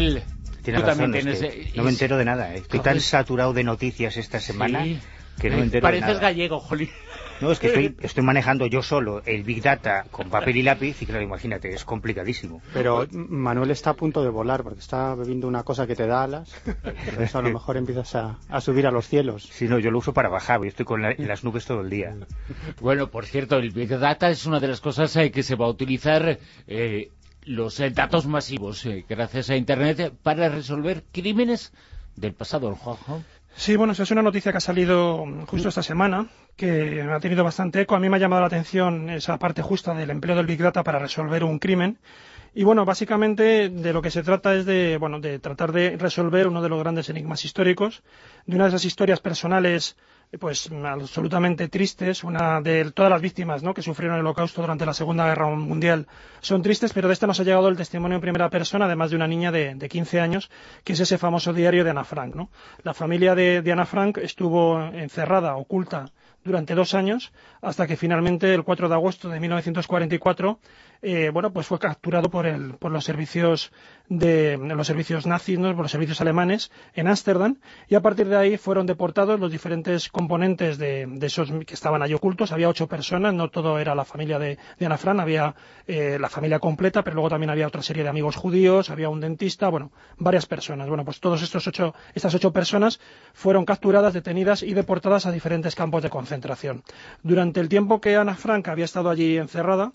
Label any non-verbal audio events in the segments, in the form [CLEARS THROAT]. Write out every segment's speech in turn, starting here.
Manuel, Tiene tú razón, también es tienes... que eh, no me entero de nada. eh. Estoy tan saturado de noticias esta semana Sí. que no me Eh, entero de Pareces nada. gallego, jolín. No, es que estoy, [LAUGHS] estoy manejando yo solo el Big Data con papel y lápiz y claro, imagínate, es complicadísimo. Pero Manuel está a punto de volar porque está bebiendo una cosa que te da alas. Entonces a lo [LAUGHS] mejor empiezas a, a subir a los cielos. Si no, yo lo uso para bajar, yo estoy con la- en las nubes todo el día. Bueno, por cierto, el Big Data es una de las cosas que se va a utilizar eh, los eh, datos masivos eh, gracias a Internet eh, para resolver crímenes del pasado, Juanjo. Sí, bueno, esa es una noticia que ha salido justo esta semana, que ha tenido bastante eco. A mí me ha llamado la atención esa parte justa del empleo del Big Data para resolver un crimen. Y bueno, básicamente de lo que se trata es de, bueno, de tratar de resolver uno de los grandes enigmas históricos, de una de esas historias personales pues absolutamente tristes, una de todas las víctimas ¿no? que sufrieron el holocausto durante la Segunda Guerra Mundial son tristes, pero de esta nos ha llegado el testimonio en primera persona, además de una niña de, de 15 años, que es ese famoso diario de Ana Frank. ¿no? La familia de, de Ana Frank estuvo encerrada, oculta, durante dos años, hasta que finalmente el 4 de agosto de 1944 eh, bueno, pues fue capturado por, el, por los servicios de los servicios nazis, los servicios alemanes en Ámsterdam, y a partir de ahí fueron deportados los diferentes componentes de, de esos que estaban allí ocultos. Había ocho personas, no todo era la familia de, de Ana Frank, había eh, la familia completa, pero luego también había otra serie de amigos judíos, había un dentista, bueno, varias personas. Bueno, pues todos estos ocho, estas ocho personas fueron capturadas, detenidas y deportadas a diferentes campos de concentración. Durante el tiempo que Ana Frank había estado allí encerrada,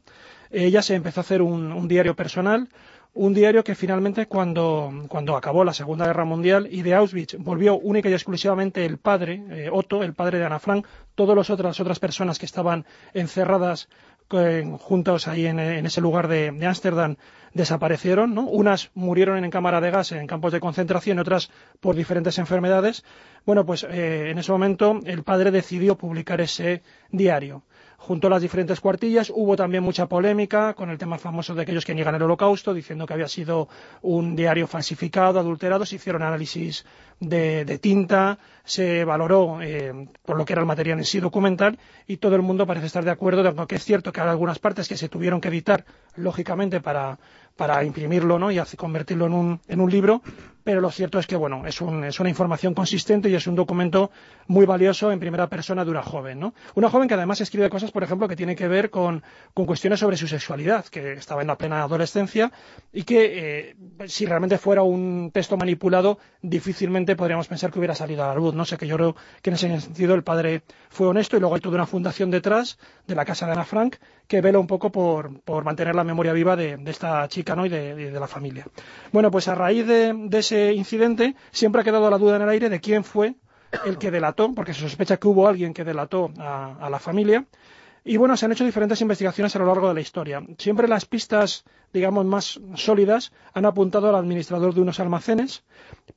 ella se empezó a hacer un, un diario personal, un diario que finalmente cuando, cuando acabó la Segunda Guerra Mundial y de Auschwitz volvió única y exclusivamente el padre, eh, Otto, el padre de Ana Frank, todas las otras, otras personas que estaban encerradas eh, juntos ahí en, ese lugar de de Ámsterdam desaparecieron, ¿no? Unas murieron en cámara de gas en campos de concentración, otras por diferentes enfermedades. Bueno, pues eh, en ese momento el padre decidió publicar ese diario junto a las diferentes cuartillas. Hubo también mucha polémica con el tema famoso de aquellos que niegan el holocausto, diciendo que había sido un diario falsificado, adulterado. Se hicieron análisis de, tinta, se valoró eh, por lo que era el material en sí documental y todo el mundo parece estar de acuerdo, de aunque es cierto que hay algunas partes que se tuvieron que editar, lógicamente, para, para imprimirlo ¿no? y convertirlo en un, en un libro, pero lo cierto es que bueno, es, un- es una información consistente y es un documento muy valioso en primera persona de una joven. ¿no? Una joven que además escribe cosas, por ejemplo, que tienen que ver con, con cuestiones sobre su sexualidad, que estaba en la plena adolescencia y que eh, si realmente fuera un texto manipulado, difícilmente podríamos pensar que hubiera salido a la luz. No sé, que yo creo que en ese sentido el padre fue honesto y luego hay toda una fundación detrás de la casa de Ana Frank que vela un poco por, por mantener la memoria viva de, esta chica ¿no? y de, de- la familia. Bueno, pues a raíz de ese incidente siempre ha quedado la duda en el aire de quién fue el que delató, porque se sospecha que hubo alguien que delató a, la familia. Y bueno, se han hecho diferentes investigaciones a lo largo de la historia. Siempre las pistas, digamos, más sólidas han apuntado al administrador de unos almacenes,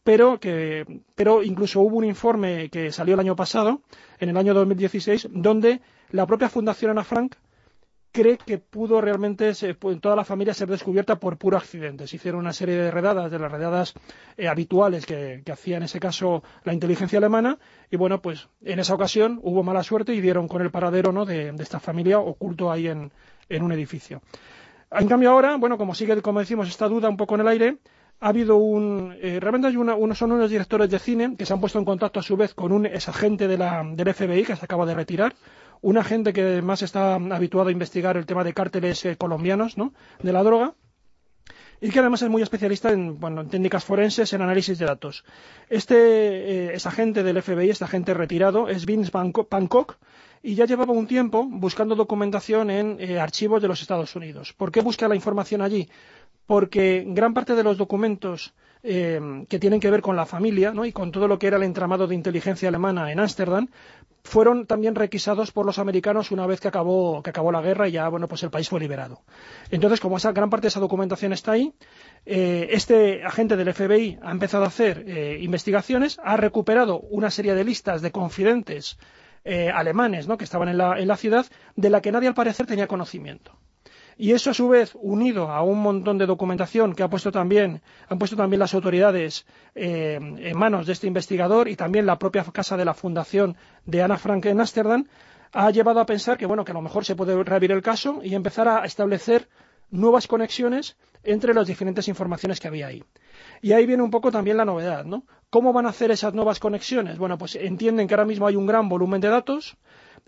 pero, que, pero incluso hubo un informe que salió el año pasado, en el año 2016, donde la propia Fundación Ana Frank cree que pudo realmente se- pu- toda la familia ser descubierta por puro accidente. Se hicieron una serie de redadas, de las redadas eh, habituales que, hacía en ese caso la inteligencia alemana, y bueno, pues en esa ocasión hubo mala suerte y dieron con el paradero ¿no? de, esta familia oculto ahí en, un edificio. En cambio ahora, bueno, como sigue, como decimos, esta duda un poco en el aire, ha habido un... eh, realmente una, son unos directores de cine que se han puesto en contacto a su vez con un exagente de la, del FBI que se acaba de retirar, un agente que además está habituado a investigar el tema de cárteles eh, colombianos, ¿no?, de la droga, y que además es muy especialista en, bueno, en técnicas forenses, en análisis de datos. Este eh, es agente del FBI, este agente retirado, es Vince Pancock, y ya llevaba un tiempo buscando documentación en eh, archivos de los Estados Unidos. ¿Por qué busca la información allí? Porque gran parte de los documentos eh, que tienen que ver con la familia ¿no? y con todo lo que era el entramado de inteligencia alemana en Ámsterdam fueron también requisados por los americanos una vez que acabó, que acabó la guerra y ya bueno pues el país fue liberado. Entonces, como esa gran parte de esa documentación está ahí, eh, este agente del FBI ha empezado a hacer eh, investigaciones, ha recuperado una serie de listas de confidentes eh, alemanes ¿no? que estaban en la, en la ciudad, de la que nadie al parecer tenía conocimiento. Y eso, a su vez, unido a un montón de documentación que ha puesto también, han puesto también las autoridades eh, en manos de este investigador y también la propia casa de la fundación de Ana Frank en Ámsterdam, ha llevado a pensar que, bueno, que a lo mejor se puede reabrir el caso y empezar a establecer nuevas conexiones entre las diferentes informaciones que había ahí. Y ahí viene un poco también la novedad, ¿no? ¿Cómo van a hacer esas nuevas conexiones? Bueno, pues entienden que ahora mismo hay un gran volumen de datos,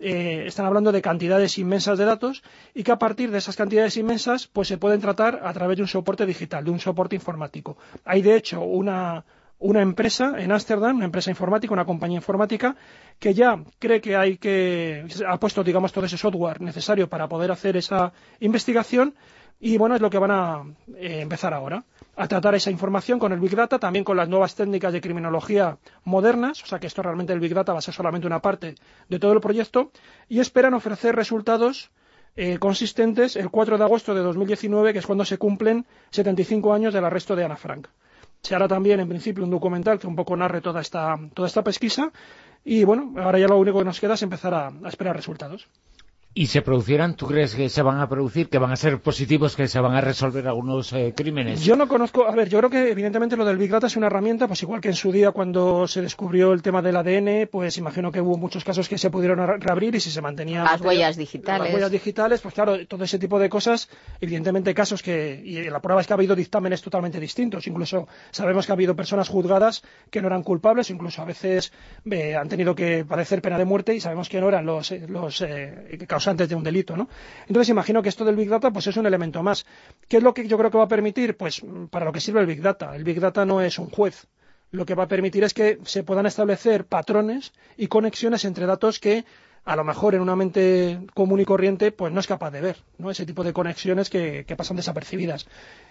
eh, están hablando de cantidades inmensas de datos y que a partir de esas cantidades inmensas pues se pueden tratar a través de un soporte digital, de un soporte informático. Hay de hecho una, una empresa en Ámsterdam, una empresa informática, una compañía informática, que ya cree que hay que, ha puesto, digamos, todo ese software necesario para poder hacer esa investigación y bueno, es lo que van a eh, empezar ahora, a tratar esa información con el Big Data, también con las nuevas técnicas de criminología modernas, o sea que esto realmente el Big Data va a ser solamente una parte de todo el proyecto, y esperan ofrecer resultados eh, consistentes el 4 de agosto de 2019, que es cuando se cumplen 75 años del arresto de Ana Frank. Se hará también, en principio, un documental que un poco narre toda esta, toda esta pesquisa, y bueno, ahora ya lo único que nos queda es empezar a esperar resultados y se producieran, ¿tú crees que se van a producir, que van a ser positivos, que se van a resolver algunos eh, crímenes? Yo no conozco, a ver, yo creo que evidentemente lo del Big Data es una herramienta, pues igual que en su día cuando se descubrió el tema del ADN, pues imagino que hubo muchos casos que se pudieron reabrir y si se mantenían... Las huellas digitales. Las huellas digitales, pues claro, todo ese tipo de cosas, evidentemente casos que, y la prueba es que ha habido dictámenes totalmente distintos, incluso sabemos que ha habido personas juzgadas que no eran culpables, incluso a veces eh, han tenido que padecer pena de muerte y sabemos que no eran los, eh, los causantes de un delito, ¿no? Entonces imagino que esto del Big Data pues es un elemento más. ¿Qué es lo que yo creo que va a permitir? Pues para lo que sirve el Big Data. El Big Data no es un juez. Lo que va a permitir es que se puedan establecer patrones y conexiones entre datos que a lo mejor en una mente común y corriente pues no es capaz de ver, ¿no? Ese tipo de conexiones que, pasan desapercibidas.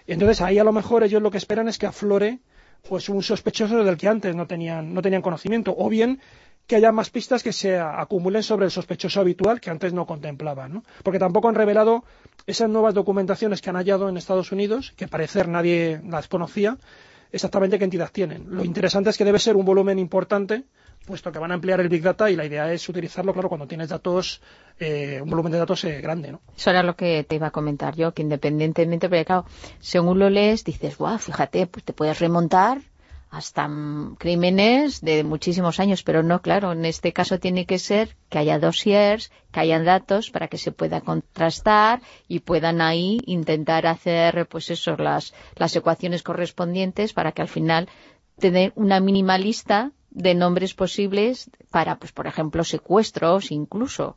Entonces ahí a lo mejor ellos lo que esperan es que aflore pues un sospechoso del que antes no tenían, no tenían conocimiento, o bien que haya más pistas que se acumulen sobre el sospechoso habitual que antes no contemplaban, ¿no? Porque tampoco han revelado esas nuevas documentaciones que han hallado en Estados Unidos, que parecer nadie las conocía, exactamente qué entidad tienen. Lo interesante es que debe ser un volumen importante, puesto que van a emplear el Big Data y la idea es utilizarlo, claro, cuando tienes datos, eh, un volumen de datos eh, grande, ¿no? Eso era lo que te iba a comentar yo, que independientemente, porque claro, según lo lees, dices, guau, fíjate, pues te puedes remontar hasta crímenes de muchísimos años, pero no, claro, en este caso tiene que ser que haya dossiers, que hayan datos para que se pueda contrastar y puedan ahí intentar hacer, pues eso, las, las ecuaciones correspondientes para que al final tener una mínima lista de nombres posibles para, pues por ejemplo, secuestros incluso.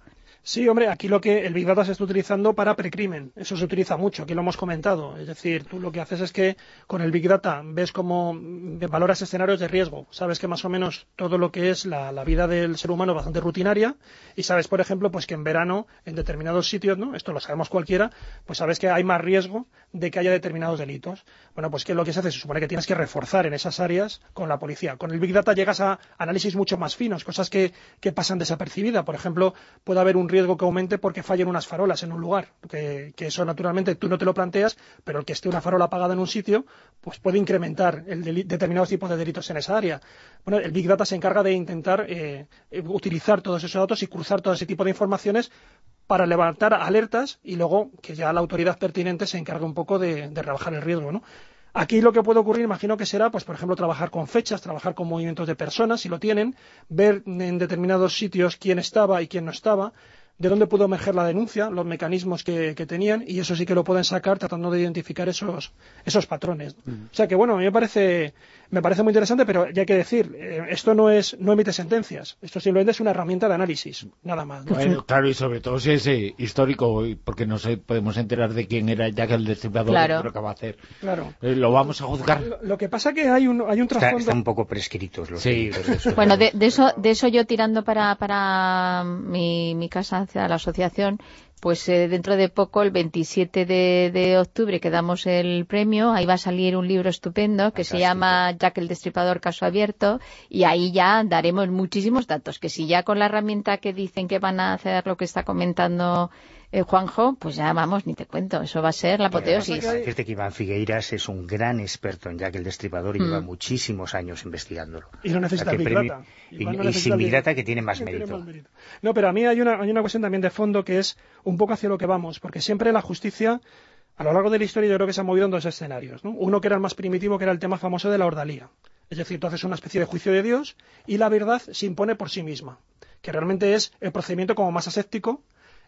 Sí, hombre, aquí lo que el Big Data se está utilizando para precrimen. Eso se utiliza mucho, aquí lo hemos comentado. Es decir, tú lo que haces es que con el Big Data ves cómo valoras escenarios de riesgo. Sabes que más o menos todo lo que es la, vida del ser humano es bastante rutinaria y sabes, por ejemplo, pues que en verano, en determinados sitios, ¿no? Esto lo sabemos cualquiera, pues sabes que hay más riesgo de que haya determinados delitos. Bueno, pues ¿qué es lo que se hace? Se supone que tienes que reforzar en esas áreas con la policía. Con el Big Data llegas a análisis mucho más finos, cosas que, que pasan desapercibidas. Por ejemplo, puede haber un que aumente porque fallen unas farolas en un lugar, que, eso naturalmente tú no te lo planteas, pero el que esté una farola apagada en un sitio, pues puede incrementar el determinados tipos de delitos en esa área. Bueno, el Big Data se encarga de intentar eh, utilizar todos esos datos y cruzar todo ese tipo de informaciones para levantar alertas y luego que ya la autoridad pertinente se encargue un poco de, de rebajar el riesgo, ¿no? Aquí lo que puede ocurrir, imagino que será, pues por ejemplo, trabajar con fechas, trabajar con movimientos de personas, si lo tienen, ver en determinados sitios quién estaba y quién no estaba, de dónde pudo emerger la denuncia, los mecanismos que, tenían, y eso sí que lo pueden sacar tratando de identificar esos, esos patrones. Mm. O sea que, bueno, a mí me parece, me parece muy interesante, pero ya hay que decir, eh, esto no es no emite sentencias, esto simplemente es una herramienta de análisis, nada más. claro, y sobre todo si es eh, histórico, porque no sé, podemos enterar de quién era Jack el Destripador, claro. lo que va a hacer. Claro. Eh, lo vamos a juzgar. Lo, que pasa que hay un, hay un trasfondo... Están un poco prescritos los sí. Bueno, de, eso, de eso yo tirando para, para mi, mi casa hacia la asociación, pues eh, dentro de poco, el 27 de, octubre, que damos el premio, ahí va a salir un libro estupendo que se llama Jack el Destripador Caso Abierto y ahí ya daremos muchísimos datos, que si ya con la herramienta que dicen que van a hacer lo que está comentando eh, Juanjo, pues ya vamos, ni te cuento, eso va a ser la apoteosis. Decirte que Iván Figueiras es un gran experto en Jack el Destripador y lleva mm. muchísimos años investigándolo. Y no necesita Big Data. Y, sin Big Data que tiene más mérito. No, pero a mí hay una, hay una cuestión también de fondo que es un poco hacia lo que vamos, porque siempre la justicia a lo largo de la historia yo creo que se ha movido en dos escenarios. Uno que era el más primitivo, que era el tema famoso de la ordalía. Es decir, tú haces una especie de juicio de Dios y la verdad se impone por sí misma, que realmente es el procedimiento como más aséptico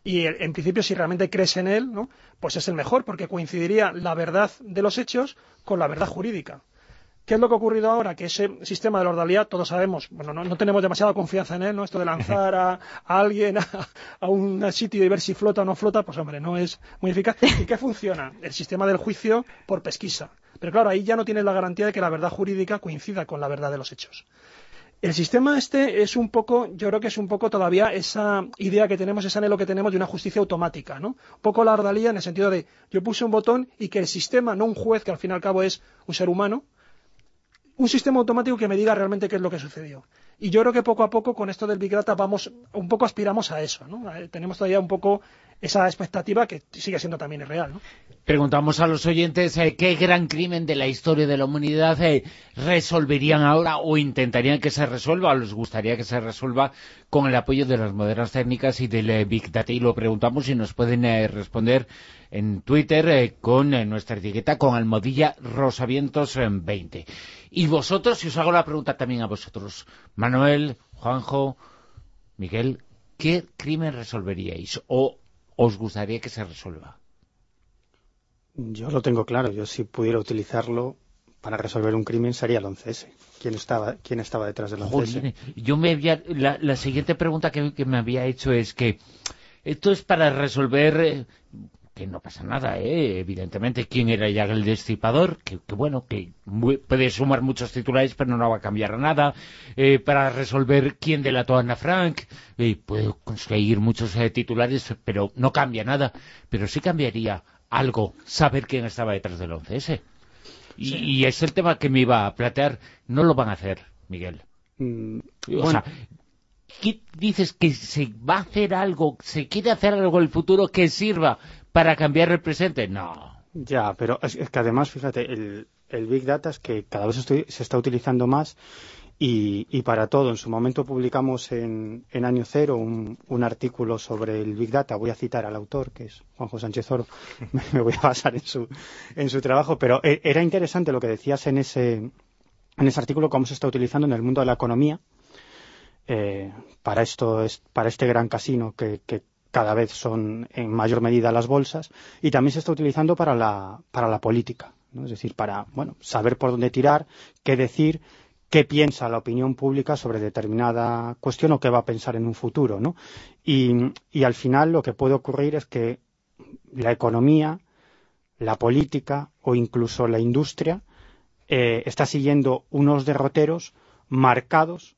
y en principio si realmente crees en él, ¿no? pues es el mejor, porque coincidiría la verdad de los hechos con la verdad jurídica. ¿Qué es lo que ha ocurrido ahora? Que ese sistema de la ordalidad, todos sabemos, bueno, no, tenemos demasiada confianza en él, ¿no? Esto de lanzar a, alguien a, un sitio y ver si flota o no flota, pues hombre, no es muy eficaz. ¿Y qué funciona? El sistema del juicio por pesquisa. Pero claro, ahí ya no tienes la garantía de que la verdad jurídica coincida con la verdad de los hechos. El sistema este es un poco, yo creo que es un poco todavía esa idea que tenemos, ese anhelo que tenemos de una justicia automática, ¿no? Un poco la ardalía en el sentido de yo puse un botón y que el sistema, no un juez, que al fin y al cabo es un ser humano, un sistema automático que me diga realmente qué es lo que sucedió. Y yo creo que poco a poco con esto del Big Data vamos, un poco aspiramos a eso, ¿no? Tenemos todavía un poco esa expectativa que sigue siendo también real. ¿no? Preguntamos a los oyentes eh, qué gran crimen de la historia de la humanidad eh, resolverían ahora o intentarían que se resuelva o les gustaría que se resuelva con el apoyo de las modernas técnicas y del eh, Big Data. Y lo preguntamos y nos pueden responder en Twitter con nuestra etiqueta con almohadilla rosavientos 20. Y vosotros, si os hago la pregunta también a vosotros, Manuel, Juanjo, Miguel, ¿qué crimen resolveríais? O os gustaría que se resuelva? Yo lo tengo claro. Yo si pudiera utilizarlo para resolver un crimen sería el 11S. ¿Quién estaba, quién estaba detrás del 11S? yo me la, siguiente pregunta que, que, me había hecho es que esto es para resolver eh, que no pasa nada, ¿eh? evidentemente, quién era ya el destipador, que, bueno, que puede sumar muchos titulares, pero no va a cambiar nada, eh, para resolver quién delató a Ana Frank, eh, puede conseguir muchos eh, titulares, pero no cambia nada, pero sí cambiaría algo saber quién estaba detrás del 11S. Y, es el tema que me iba a plantear, no lo van a hacer, Miguel. Mm, o sea, ¿qué dices que se va a hacer algo, se quiere hacer algo en el futuro que sirva para cambiar el presente. No. Ya, pero es, que además, fíjate, el, Big Data es que cada vez se está utilizando más y, para todo. En su momento publicamos en, Año Cero un, artículo sobre el Big Data. Voy a citar al autor, que es Juanjo Sánchez Oro. [LAUGHS] Me voy a basar en su, en su trabajo. Pero e, era interesante lo que decías en ese, en ese artículo, cómo se está utilizando en el mundo de la economía. Eh, para esto es, para este gran casino que, cada vez son en mayor medida las bolsas y también se está utilizando para la, para la política, es decir, para bueno, saber por dónde tirar, qué decir, qué piensa la opinión pública sobre determinada cuestión o qué va a pensar en un futuro. ¿no? Y, y al final lo que puede ocurrir es que la economía, la política o incluso la industria eh, está siguiendo unos derroteros marcados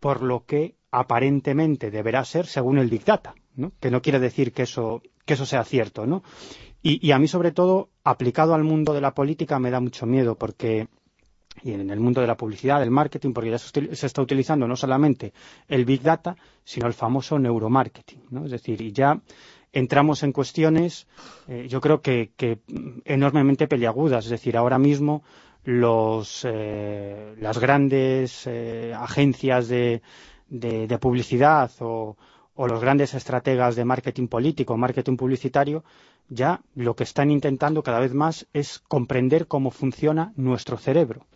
por lo que aparentemente deberá ser según el Big Data que no quiere decir que eso, que eso sea cierto. ¿no? Y, a mí, sobre todo, aplicado al mundo de la política, me da mucho miedo porque y en el mundo de la publicidad, del marketing, porque ya se está utilizando no solamente el Big Data, sino el famoso neuromarketing. ¿no? Es decir, y ya entramos en cuestiones, eh, yo creo que, enormemente peliagudas. Es decir, ahora mismo los, eh, las grandes eh, agencias de, de publicidad o, o los grandes estrategas de marketing político, marketing publicitario, ya lo que están intentando cada vez más es comprender cómo funciona nuestro cerebro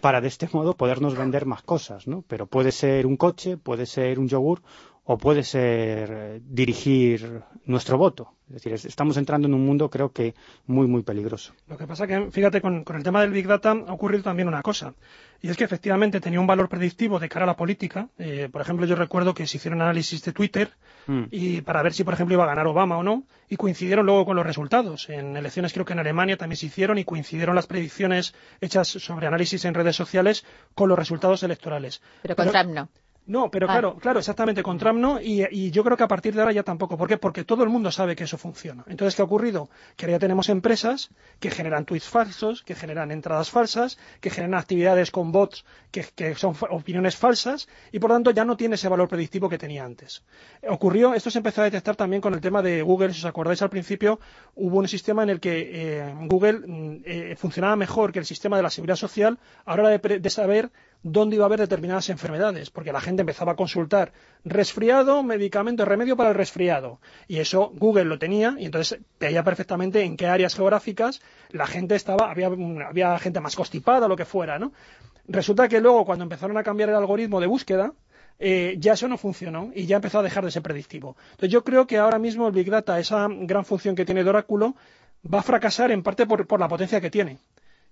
para de este modo podernos vender más cosas, ¿no? Pero puede ser un coche, puede ser un yogur o puede ser eh, dirigir nuestro voto. Es decir, estamos entrando en un mundo creo que muy, muy peligroso. Lo que pasa que, fíjate, con, el tema del Big Data ha ocurrido también una cosa, y es que efectivamente tenía un valor predictivo de cara a la política. Eh, por ejemplo, yo recuerdo que se hicieron análisis de Twitter mm. y para ver si, por ejemplo, iba a ganar Obama o no, y coincidieron luego con los resultados. En elecciones creo que en Alemania también se hicieron y coincidieron las predicciones hechas sobre análisis en redes sociales con los resultados electorales. Pero con Trump no. No, pero ah. claro, claro, exactamente, con Trump no, y, yo creo que a partir de ahora ya tampoco. ¿Por qué? Porque todo el mundo sabe que eso funciona. Entonces, ¿qué ha ocurrido? Que ahora ya tenemos empresas que generan tweets falsos, que generan entradas falsas, que generan actividades con bots que, son opiniones falsas, y por lo tanto ya no tiene ese valor predictivo que tenía antes. Ocurrió, esto se empezó a detectar también con el tema de Google, si os acordáis al principio, hubo un sistema en el que eh, Google mm, eh, funcionaba mejor que el sistema de la seguridad social a la hora de saber dónde iba a haber determinadas enfermedades, porque la gente empezaba a consultar resfriado, medicamento, remedio para el resfriado. Y eso Google lo tenía y entonces veía perfectamente en qué áreas geográficas la gente estaba, había, había gente más constipada, lo que fuera, ¿no? Resulta que luego, cuando empezaron a cambiar el algoritmo de búsqueda, eh, ya eso no funcionó y ya empezó a dejar de ser predictivo. Entonces yo creo que ahora mismo el Big Data, esa gran función que tiene de oráculo, va a fracasar en parte por, por la potencia que tiene.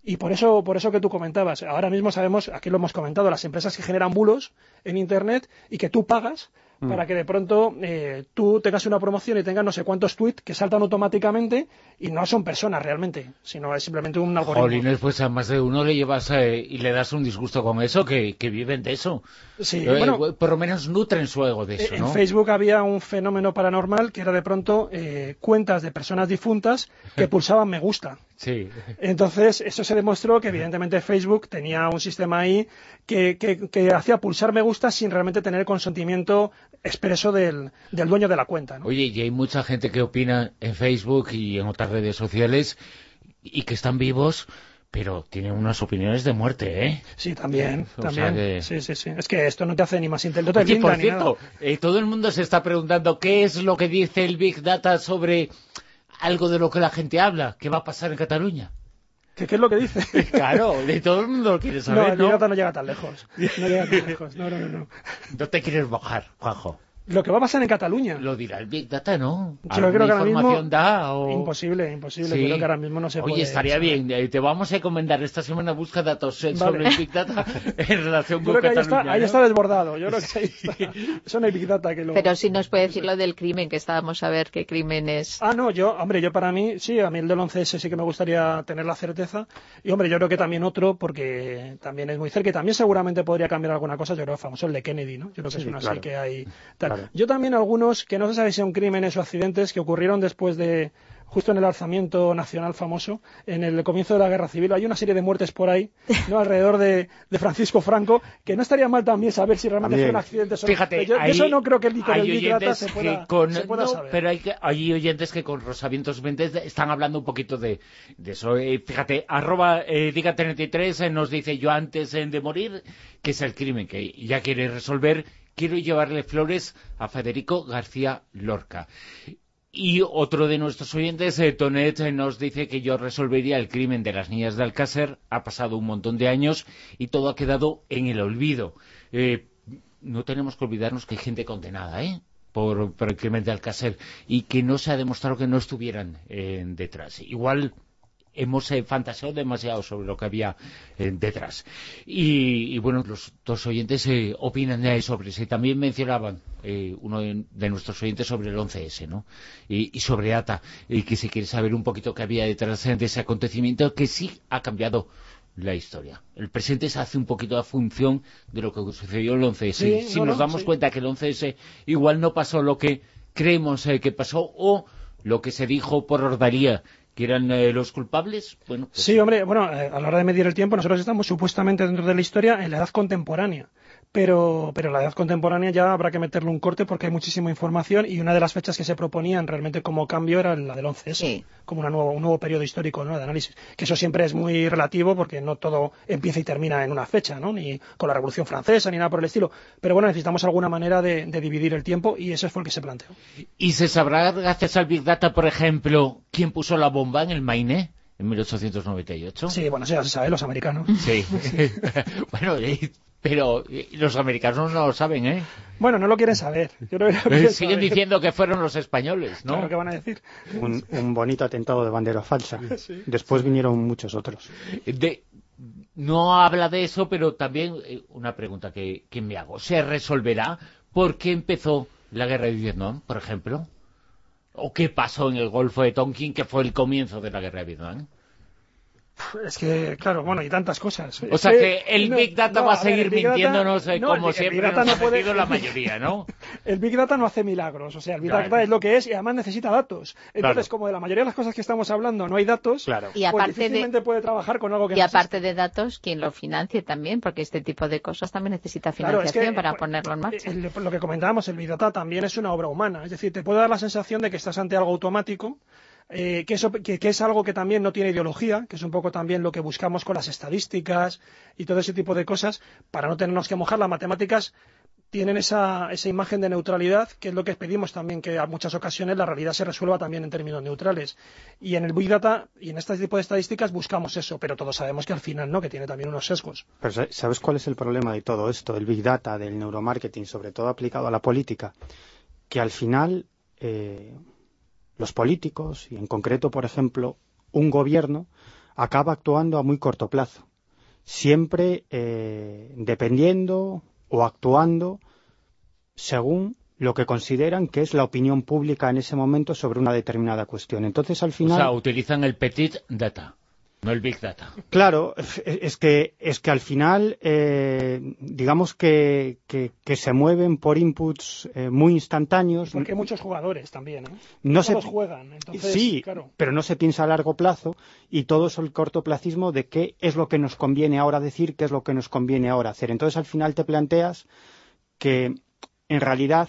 Y por eso, por eso que tú comentabas, ahora mismo sabemos, aquí lo hemos comentado, las empresas que generan bulos en Internet y que tú pagas Mm. para que de pronto eh, tú tengas una promoción y tengas no sé cuántos tweets que saltan automáticamente y no son personas realmente, sino es simplemente un algoritmo. Jolines, pues a más de uno le llevas eh, y le das un disgusto con eso, que, que viven de eso. Sí, Eh, bueno, por lo menos nutren su ego de eso, en ¿no? Facebook había un fenómeno paranormal que era de pronto eh, cuentas de personas difuntas que [LAUGHS] pulsaban me gusta. Sí. Entonces, eso se demostró que evidentemente Facebook tenía un sistema ahí que, que- que hacía pulsar me gusta sin realmente tener el consentimiento expreso del, del dueño de la cuenta. ¿no? Oye, y hay mucha gente que opina en Facebook y en otras redes sociales y que están vivos, pero tienen unas opiniones de muerte, ¿eh? Sí, también, O también. que- Sí, sí, sí. Es que esto no te hace ni más inteligente, no te Oye, por cierto, eh, todo el mundo se está preguntando qué es lo que dice el Big Data sobre algo de lo que la gente habla, qué va a pasar en Cataluña. ¿Qué, qué es lo que dice? [LAUGHS] Claro, de todo el mundo lo quiere no, saber, el ¿no? No llega tan lejos. No llega tan lejos. No, no, no, no. No te quieres bajar, Juanjo. Lo que va a pasar en Cataluña. Lo dirá el Big Data, ¿no? Yo creo ¿Alguna que ahora mismo- información da o...? Imposible, imposible. Sí. Creo que ahora mismo no se Oye, puede. estaría saber. bien. eh, Te vamos a recomendar esta semana busca datos eh, Vale. sobre el Big Data [LAUGHS] en relación Yo con creo que ahí Cataluña. está, ahí ¿no? está desbordado. Yo creo que ahí está. Eso no hay Big Data que lo. Pero sí nos puede decir lo del crimen, que estábamos a ver qué crimen es. Ah, no, yo, hombre, yo para mí, sí, a mí el del 11S sí que me gustaría tener la certeza. Y, hombre, yo creo que también otro, porque también es muy cerca y también seguramente podría cambiar alguna cosa. Yo creo que famoso el de Kennedy, ¿no? Yo creo que Sí, es uno claro. así que hay. tal. Claro. Yo también algunos que no se sabe si son crímenes o accidentes que ocurrieron después de. Justo en el alzamiento nacional famoso, en el comienzo de la guerra civil, hay una serie de muertes por ahí, [LAUGHS] ¿no? alrededor de, de Francisco Franco, que no estaría mal también saber si realmente fueron accidentes o. Fíjate, Yo- de hay, eso no creo que el, con hay el Big Data oyentes se pueda, que con... se pueda no, saber. pero hay, que- hay oyentes que con Rosavientos Méndez están hablando un poquito de, de eso. Eh, fíjate, arroba eh, diga33 eh, nos dice yo antes eh, de morir, que es el crimen que ya quiere resolver, quiero llevarle flores a Federico García Lorca. Y otro de nuestros oyentes, eh, Tonet, eh, nos dice que yo resolvería el crimen de las niñas de Alcácer. Ha pasado un montón de años y todo ha quedado en el olvido. Eh, no tenemos que olvidarnos que hay gente condenada, ¿eh? Por, el crimen de Alcácer y que no se ha demostrado que no estuvieran detrás. Igual hemos eh, fantaseado demasiado sobre lo que había eh, detrás. Y, y, bueno, los dos oyentes eh, opinan eh, sobre eso. Y también mencionaban eh, uno de, de nuestros oyentes sobre el 11S, ¿no? Y, y sobre ATA, y que si quiere saber un poquito qué había detrás de ese acontecimiento, que sí ha cambiado la historia. El presente se hace un poquito a función de lo que sucedió el 11S. Sí, si no, nos no, damos sí. cuenta que el 11S igual no pasó lo que creemos que pasó o lo que se dijo por ordalía que eran eh, los culpables, pues, Sí, hombre, bueno, eh, a la hora de medir el tiempo, nosotros estamos supuestamente dentro de la historia en la edad contemporánea. Pero, pero la edad contemporánea ya habrá que meterle un corte porque hay muchísima información y una de las fechas que se proponían realmente como cambio era la del 11S, Sí. como una nuevo, un nuevo periodo histórico ¿no? de análisis. Que eso siempre es muy relativo porque no todo empieza y termina en una fecha, ¿no? ni con la Revolución Francesa ni nada por el estilo. Pero bueno, necesitamos alguna manera de, de dividir el tiempo y ese fue el que se planteó. ¿Y se sabrá, gracias al Big Data, por ejemplo, quién puso la bomba en el Maine en 1898? Sí, bueno, eso ya se sabe, los americanos. Sí. [LAUGHS] bueno, eh, pero eh, los americanos no lo saben, ¿eh? Bueno, no lo quieren saber. Yo creo que lo quieren [LAUGHS] Siguen saber. diciendo que fueron los españoles, ¿no? Claro, ¿qué van a decir? Un, un bonito atentado de bandera falsa. [LAUGHS] Después vinieron muchos otros. De- no habla de eso, pero también eh, una pregunta que, que me hago. ¿Se resolverá por qué empezó la guerra de Vietnam, por ejemplo? ¿O qué pasó en el Golfo de Tonkin, que fue el comienzo de la guerra de Vietnam? Es que, claro, bueno, y tantas cosas. O sea que el no, Big Data no, va a seguir Big Data- mintiéndonos eh, no, como el- el siempre Big Data nos no ha puede- mentido la [LAUGHS] mayoría, ¿no? El Big Data no hace milagros, o sea, el Big Data es lo que es y además necesita datos. Entonces, Claro. como de la mayoría de las cosas que estamos hablando no hay datos, Claro. Y pues aparte de- difícilmente puede trabajar con algo que Y no aparte de datos, quien lo financie también, porque este tipo de cosas también necesita Claro, es financiación que, para eh, ponerlo en marcha. el- lo que comentábamos, el Big Data también es una obra humana. Es decir, te puede dar la sensación de que estás ante algo automático, eh, que, eso, que, es algo que también no tiene ideología, que es un poco también lo que buscamos con las estadísticas y todo ese tipo de cosas, para no tenernos que mojar. Las matemáticas tienen esa, esa imagen de neutralidad, que es lo que pedimos también, que a muchas ocasiones la realidad se resuelva también en términos neutrales. Y en el Big Data y en este tipo de estadísticas buscamos eso, pero todos sabemos que al final no, que tiene también unos sesgos. Pero ¿sabes cuál es el problema de todo esto, del Big Data, del neuromarketing, sobre todo aplicado a la política? Que al final eh, los políticos, y en concreto, por ejemplo, un gobierno, acaba actuando a muy corto plazo, siempre eh, dependiendo o actuando según lo que consideran que es la opinión pública en ese momento sobre una determinada cuestión. Entonces, al final... O sea, utilizan el petit data. No el Big Data. Claro, es que, es que al final, eh, digamos que, que, se mueven por inputs eh, muy instantáneos. Porque hay muchos jugadores también, ¿eh? No Todos juegan, entonces, Sí, pero no se piensa a largo plazo y todo es el cortoplacismo de qué es lo que nos conviene ahora decir, qué es lo que nos conviene ahora hacer. Entonces al final te planteas que en realidad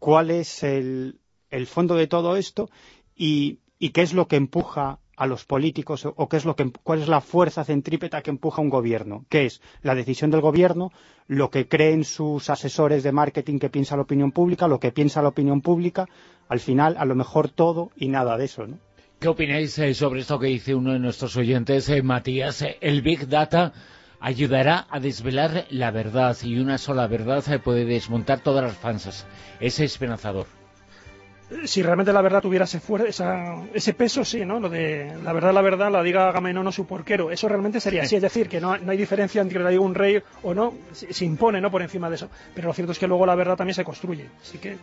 cuál es el, el fondo de todo esto y, y qué es lo que empuja a los políticos o qué es lo que, cuál es la fuerza centrípeta que empuja un gobierno, qué es la decisión del gobierno, lo que creen sus asesores de marketing que piensa la opinión pública, lo que piensa la opinión pública, al final a lo mejor todo y nada de eso, ¿no? ¿Qué opináis eh, sobre esto que dice uno de nuestros oyentes, eh, Matías? Eh, el Big Data ayudará a desvelar la verdad y una sola verdad puede desmontar todas las falsas. Es esperanzador si realmente la verdad tuviera ese, ese peso, sí, ¿no? Lo de la verdad, la verdad, la diga Agamenón o su porquero. Eso realmente sería así. Es decir, que no, hay diferencia entre que la diga un rey o no. Se, impone, ¿no? Por encima de eso. Pero lo cierto es que luego la verdad también se construye. Así que...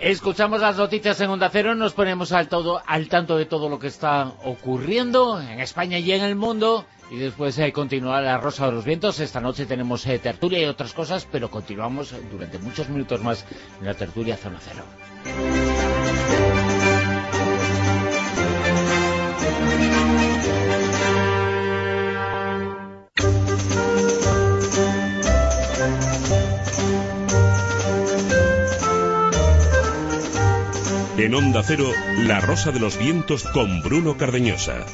Escuchamos las noticias en Onda Cero, nos ponemos al, todo, al tanto de todo lo que está ocurriendo en España y en el mundo. Y después eh, continúa la Rosa de los Vientos. Esta noche tenemos eh, tertulia y otras cosas, pero continuamos durante muchos minutos más en la tertulia Zona Cero. En Onda Cero, La Rosa de los Vientos con Bruno Cardeñosa.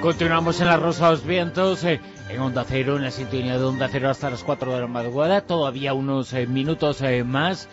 Continuamos en La Rosa de los Vientos. Eh, en Onda Cero, en la sintonía de Onda Cero hasta las 4 de la madrugada, todavía unos eh, minutos eh, más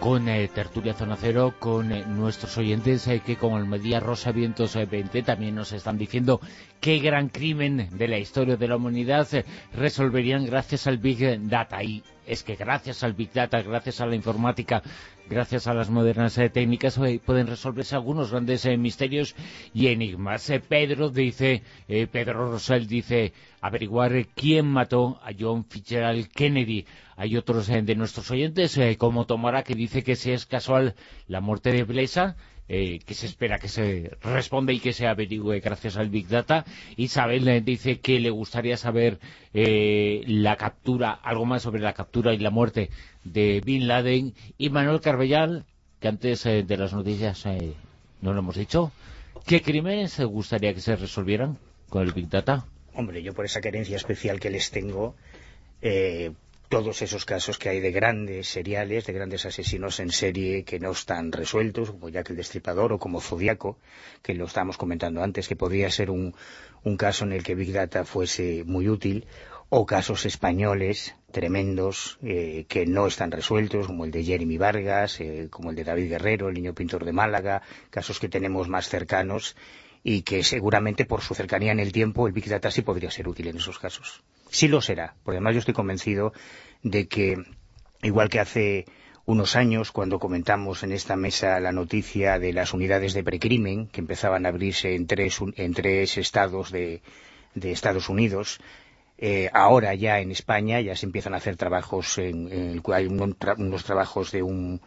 con eh, Tertulia Zona Cero, con nuestros oyentes que con el Medía Rosa Vientos 20 también nos están diciendo qué gran crimen de la historia de la humanidad resolverían gracias al Big Data. Y es que gracias al Big Data, gracias a la informática, gracias a las modernas eh, técnicas pueden resolverse algunos grandes eh, misterios y enigmas. Eh, Pedro dice, Pedro Rosell dice, averiguar quién mató a John Fitzgerald Kennedy. Hay otros de nuestros oyentes, como Tomara, que dice que si es casual la muerte de Blesa, eh, que se espera que se responda y que se averigüe gracias al Big Data. Isabel le dice que le gustaría saber eh, la captura, algo más sobre la captura y la muerte de Bin Laden. Y Manuel Carbellal, que antes eh, de las noticias no lo hemos dicho, ¿qué crímenes gustaría que se resolvieran con el Big Data? Hombre, yo por esa querencia especial que les tengo, todos esos casos que hay de grandes seriales, de grandes asesinos en serie que no están resueltos, como Jack el Destripador o como Zodiaco, que lo estábamos comentando antes, que podría ser un, caso en el que Big Data fuese muy útil, o casos españoles tremendos eh, que no están resueltos, como el de Jeremy Vargas, eh, como el de David Guerrero, el niño pintor de Málaga, casos que tenemos más cercanos y que seguramente por su cercanía en el tiempo el Big Data sí podría ser útil en esos casos. Sí lo será, porque además yo estoy convencido de que, igual que hace unos años, cuando comentamos en esta mesa la noticia de las unidades de precrimen, que empezaban a abrirse en tres, en tres estados de, Estados Unidos, eh, ahora ya en España ya se empiezan a hacer trabajos, en, hay unos trabajos de un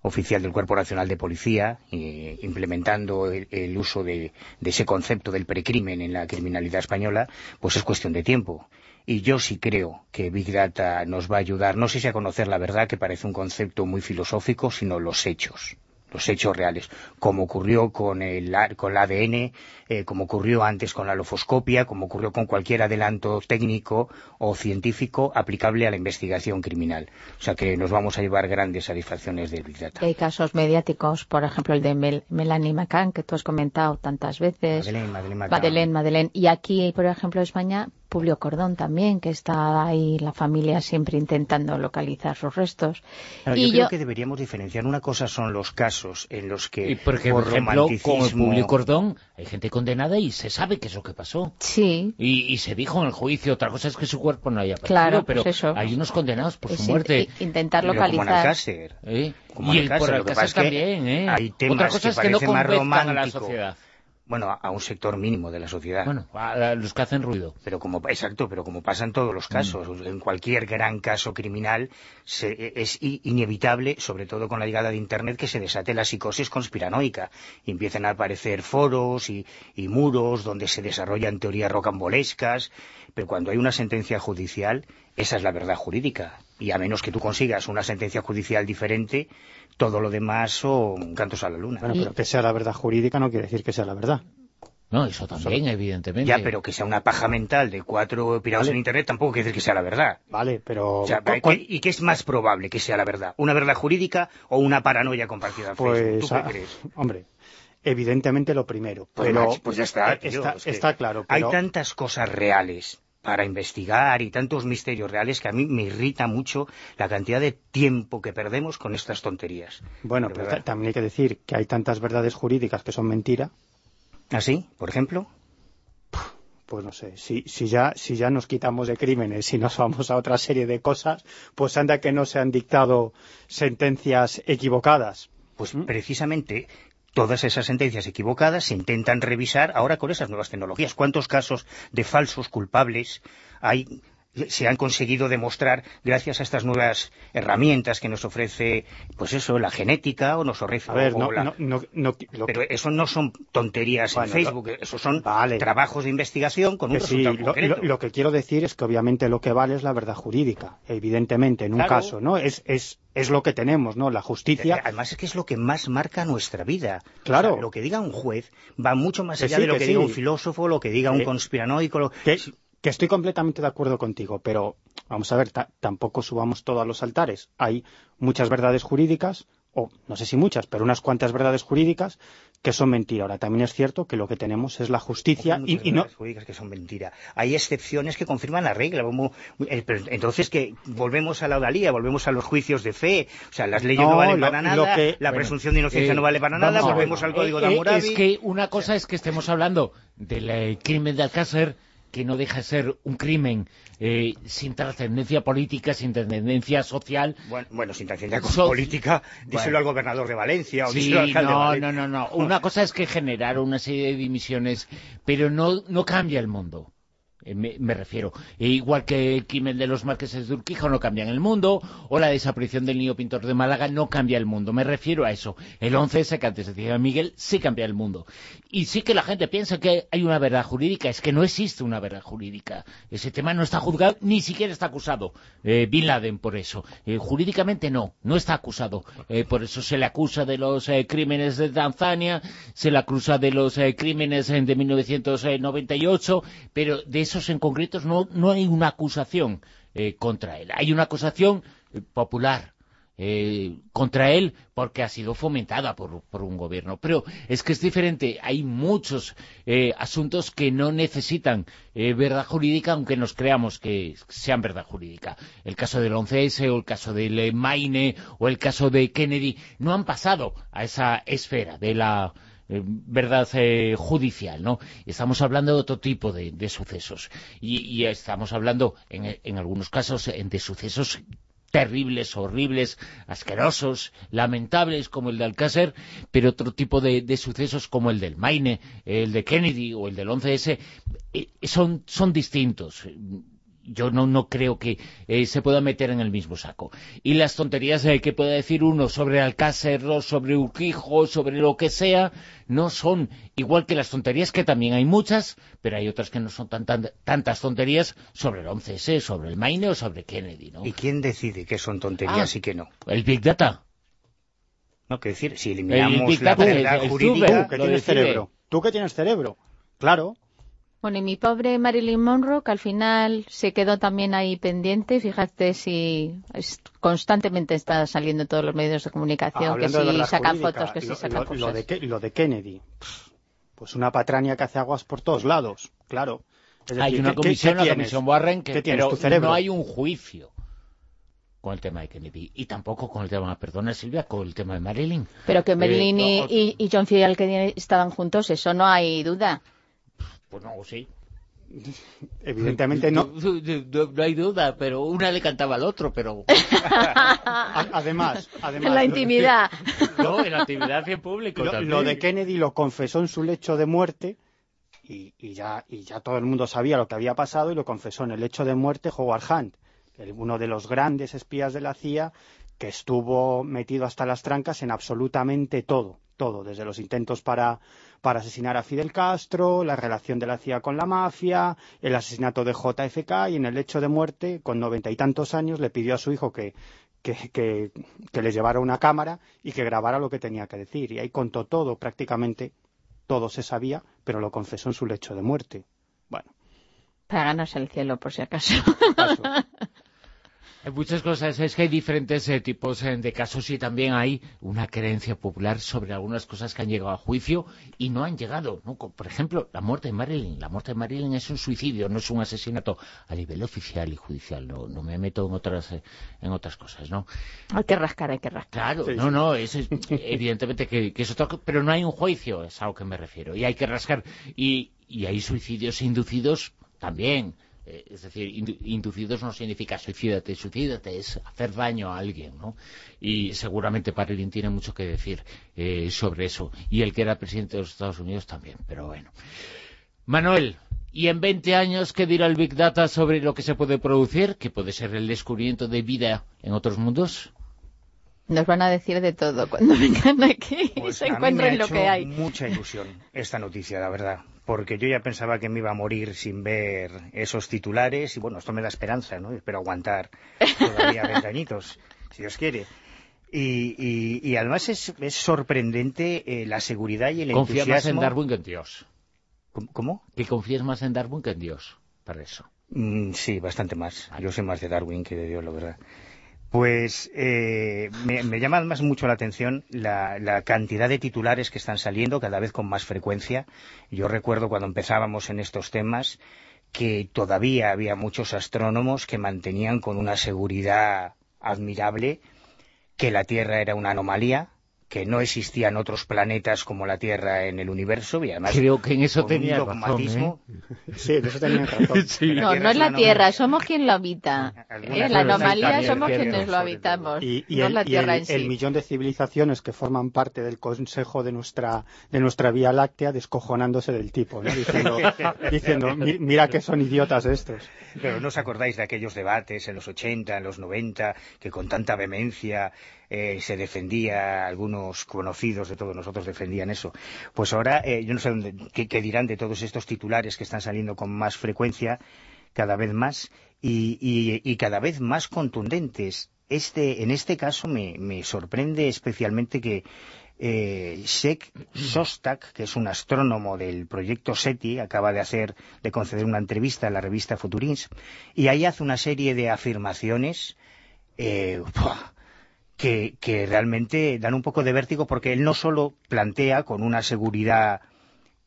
oficial del Cuerpo Nacional de Policía, eh, implementando el, uso de, de, ese concepto del precrimen en la criminalidad española, pues es cuestión de tiempo. Y yo sí creo que Big Data nos va a ayudar, no sé si a conocer la verdad, que parece un concepto muy filosófico, sino los hechos. los hechos reales, como ocurrió con el, con el ADN, eh, como ocurrió antes con la lofoscopia, como ocurrió con cualquier adelanto técnico o científico aplicable a la investigación criminal. O sea que nos vamos a llevar grandes satisfacciones del Big Data. Hay casos mediáticos, por ejemplo el de Melanie McCann, que tú has comentado tantas veces. Madeleine, Madeleine, Madeleine, Madeleine. Y aquí, por ejemplo, en España, Publio Cordón también, que está ahí la familia siempre intentando localizar sus restos. y yo, creo que deberíamos diferenciar. Una cosa son los casos en los que, y por, ejemplo, con el Publio Cordón, hay gente condenada y se sabe qué es lo que pasó. Sí. Y, se dijo en el juicio, otra cosa es que su cuerpo no haya pasado. Claro, pero pues hay unos condenados por su muerte. Intentar localizar. ¿Eh? y el, por Alcácer también, ¿eh? Hay otra cosa es que no convenzcan a la sociedad bueno, a un sector mínimo de la sociedad. Bueno, a los que hacen ruido. Pero como, exacto, pero como pasa en todos los casos, mm. en cualquier gran caso criminal, es inevitable, sobre todo con la llegada de Internet, que se desate la psicosis conspiranoica. Y empiecen a aparecer foros y, y muros donde se desarrollan teorías rocambolescas, pero cuando hay una sentencia judicial, esa es la verdad jurídica. Y a menos que tú consigas una sentencia judicial diferente, todo lo demás son cantos a la luna. Bueno, pero que sea la verdad jurídica no quiere decir que sea la verdad. No, eso también, evidentemente. Ya, pero que sea una paja mental de cuatro pirados en Internet tampoco quiere decir que sea la verdad. Vale, pero... ¿Y qué es más probable que sea la verdad? ¿Una verdad jurídica o una paranoia compartida en pues, ¿Tú qué ah, crees? Hombre, evidentemente lo primero. Pues, pero pues ya está. está, claro. Hay tantas cosas reales para investigar y tantos misterios reales que a mí me irrita mucho la cantidad de tiempo que perdemos con estas tonterías. Bueno, pero también hay que decir que hay tantas verdades jurídicas que son mentira. ¿Así? ¿Ah, ¿Por ejemplo? Pues no sé, si, si, ya, si ya nos quitamos de crímenes y nos vamos a otra serie de cosas, pues anda que no se han dictado sentencias equivocadas. Pues precisamente todas esas sentencias equivocadas se intentan revisar ahora con esas nuevas tecnologías. ¿Cuántos casos de falsos culpables hay se han conseguido demostrar gracias a estas nuevas herramientas que nos ofrece, pues eso, la genética o nos ofrece... A ver, no, no, no, Pero eso no son tonterías en Facebook, eso son trabajos de investigación con un resultado concreto. Lo, que quiero decir es que obviamente lo que vale es la verdad jurídica, evidentemente, en un caso, ¿no? Es, es, es lo que tenemos, ¿no? La justicia... Eh, además es que es lo que más marca nuestra vida. Claro. lo que diga un juez va mucho más allá de lo que, diga un filósofo, lo que diga un eh, conspiranoico... Lo que estoy completamente de acuerdo contigo, pero vamos a ver, tampoco subamos todo a los altares. Hay muchas verdades jurídicas, o no sé si muchas, pero unas cuantas verdades jurídicas que son mentira. Ahora, también es cierto que lo que tenemos es la justicia y, y, no... jurídicas que son mentira. Hay excepciones que confirman la regla. Eh, entonces, que volvemos a la odalía, volvemos a los juicios de fe. O sea, las leyes no, valen para nada, la presunción de inocencia eh, no vale para nada, volvemos al Código de eh, Hammurabi... Es que una cosa es que estemos hablando del crimen de Alcácer que no deja de ser un crimen eh, sin trascendencia política, sin trascendencia social. Bueno, sin trascendencia [LAUGHS] política, díselo al gobernador de Valencia o díselo al alcalde no, de No, no, no. Una [LAUGHS] cosa es que generar una serie de dimisiones, pero no, no cambia el mundo. Eh, me, refiero. E igual que el crimen de los marqueses de Urquijo no cambia en el mundo, o la desaparición del niño pintor de Málaga no cambia el mundo. Me refiero a eso. El 11S que antes decía Miguel sí cambia el mundo. Y sí que la gente piensa que hay una verdad jurídica. Es que no existe una verdad jurídica. Ese tema no está juzgado, ni siquiera está acusado eh, Bin Laden por eso. Eh, jurídicamente no, no está acusado. por eso se le acusa de los crímenes de Tanzania, se le acusa de los crímenes de 1998, pero de esos en concretos no, no hay una acusación eh, contra él. Hay una acusación eh, popular eh, contra él porque ha sido fomentada por, por, un gobierno. Pero es que es diferente. Hay muchos asuntos que no necesitan verdad jurídica, aunque nos creamos que sean verdad jurídica. El caso del 11S o el caso del Maine o el caso de Kennedy no han pasado a esa esfera de la eh, verdad eh, judicial, ¿no? Estamos hablando de otro tipo de, sucesos y, estamos hablando, en, algunos casos, de sucesos terribles, horribles, asquerosos, lamentables como el de Alcácer, pero otro tipo de, sucesos como el del Maine, el de Kennedy o el del 11S, eh, son, son distintos yo no, no creo que eh, se pueda meter en el mismo saco. Y las tonterías eh, que pueda decir uno sobre Alcácer, sobre Urquijo, sobre lo que sea, no son igual que las tonterías, que también hay muchas, pero hay otras que no son tan, tantas tonterías sobre el 11S, sobre el Maine o sobre Kennedy, ¿no? ¿Y quién decide que son tonterías ah, y que no? El Big Data. No, que decir, si eliminamos la verdad jurídica... Tú, que tienes cerebro. Tú que tienes cerebro. Claro. Bueno, y mi pobre Marilyn Monroe, que al final se quedó también ahí pendiente, fíjate si constantemente está saliendo en todos los medios de comunicación, que si sacan fotos, que si sacan lo, Lo de, lo de Kennedy, pues una patraña que hace aguas por todos lados, claro. hay una comisión, la comisión Warren, que pero no hay un juicio con el tema de Kennedy y tampoco con el tema, perdona Silvia, con el tema de Marilyn. Pero que Marilyn eh, y, y, John F. Kennedy estaban juntos, eso no hay duda. Pues no, sí. [LAUGHS] Evidentemente [LAUGHS] no. No, hay duda, pero una le cantaba al otro, pero... [LAUGHS] además, además... En la intimidad. No, en la intimidad en público lo, lo, de Kennedy lo confesó en su lecho de muerte y, y, ya, y ya todo el mundo sabía lo que había pasado y lo confesó en el lecho de muerte Howard Hunt, uno de los grandes espías de la CIA que estuvo metido hasta las trancas en absolutamente todo, todo, desde los intentos para para asesinar a Fidel Castro, la relación de la CIA con la mafia, el asesinato de JFK y en el hecho de muerte, con noventa y tantos años, le pidió a su hijo que, que, le llevara una cámara y que grabara lo que tenía que decir. Y ahí contó todo, prácticamente todo se sabía, pero lo confesó en su lecho de muerte. Bueno. Para ganarse el cielo, por si acaso. [LAUGHS] Hay muchas cosas, es que hay diferentes eh, tipos eh, de casos y también hay una creencia popular sobre algunas cosas que han llegado a juicio y no han llegado. Por ejemplo, la muerte de Marilyn. La muerte de Marilyn es un suicidio, no es un asesinato a nivel oficial y judicial. No, no me meto en otras eh, en otras cosas, ¿no? Hay que rascar, hay que rascar. Claro, no, no, es, evidentemente que, es otro... Pero no hay un juicio, es a lo que me refiero. Y hay que rascar. Y, y hay suicidios inducidos también eh, es decir, inducidos no significa suicídate, suicídate es hacer daño a alguien, ¿no? Y seguramente Parelin tiene mucho que decir eh, sobre eso. Y el que era presidente de los Estados Unidos también, pero bueno. Manuel, ¿y en 20 años qué dirá el Big Data sobre lo que se puede producir? ¿Que puede ser el descubrimiento de vida en otros mundos? Nos van a decir de todo cuando [LAUGHS] vengan aquí y pues se encuentren lo que hay. mucha ilusión esta noticia, la verdad porque yo ya pensaba que me iba a morir sin ver esos titulares y bueno, esto me da esperanza, ¿no? Espero aguantar todavía 20 añitos, si Dios quiere. Y, además es, sorprendente eh, la seguridad y el Confía más en Darwin que en Dios. ¿Cómo? Que confíes más en Darwin que en Dios, para eso. Mm, sí, bastante más. Yo soy más de Darwin que de Dios, la verdad. Pues eh, me, llama más mucho la atención la, cantidad de titulares que están saliendo cada vez con más frecuencia. Yo recuerdo cuando empezábamos en estos temas que todavía había muchos astrónomos que mantenían con una seguridad admirable que la Tierra era una anomalía, que no existían otros planetas como la Tierra en el universo y además creo que en eso tenía razón ¿eh? sí en eso tenía [LAUGHS] razón no, no es la Tierra somos quien lo habita ¿eh? la anomalía somos quienes lo habitamos y, no el, la Tierra en sí. el millón de civilizaciones que forman parte del consejo de nuestra de nuestra Vía Láctea descojonándose del tipo ¿no? diciendo, [LAUGHS] diciendo mira que son idiotas estos pero no os acordáis de aquellos debates en los 80 en los 90 que con tanta vehemencia eh, se defendía, algunos conocidos de todos nosotros defendían eso. Pues ahora, eh, yo no sé qué, dirán de todos estos titulares que están saliendo con más frecuencia, cada vez más, y, cada vez más contundentes. Este, en este caso me, sorprende especialmente que eh, Shek Sostak, que es un astrónomo del proyecto SETI, acaba de hacer, de conceder una entrevista a la revista Futurins, y ahí hace una serie de afirmaciones eh, que, realmente dan un poco de vértigo porque él no solo plantea con una seguridad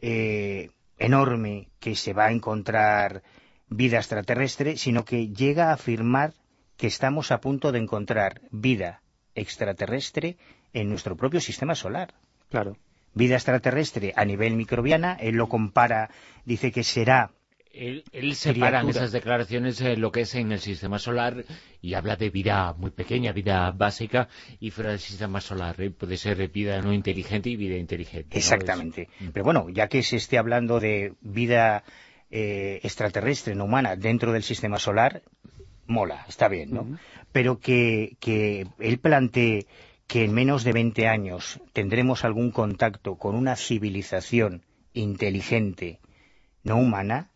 eh, enorme que se va a encontrar vida extraterrestre, sino que llega a afirmar que estamos a punto de encontrar vida extraterrestre en nuestro propio sistema solar. Claro. Vida extraterrestre a nivel microbiana, él lo compara, dice que será él, separa en esas declaraciones eh, lo que es en el sistema solar y habla de vida muy pequeña, vida básica, y fuera del sistema solar eh, puede ser vida no inteligente y vida inteligente. Exactamente. Mm. Pero bueno, ya que se esté hablando de vida eh, extraterrestre, no humana, dentro del sistema solar, mola, está bien, ¿no? Pero que, que él plantee que en menos de 20 años tendremos algún contacto con una civilización inteligente no humana,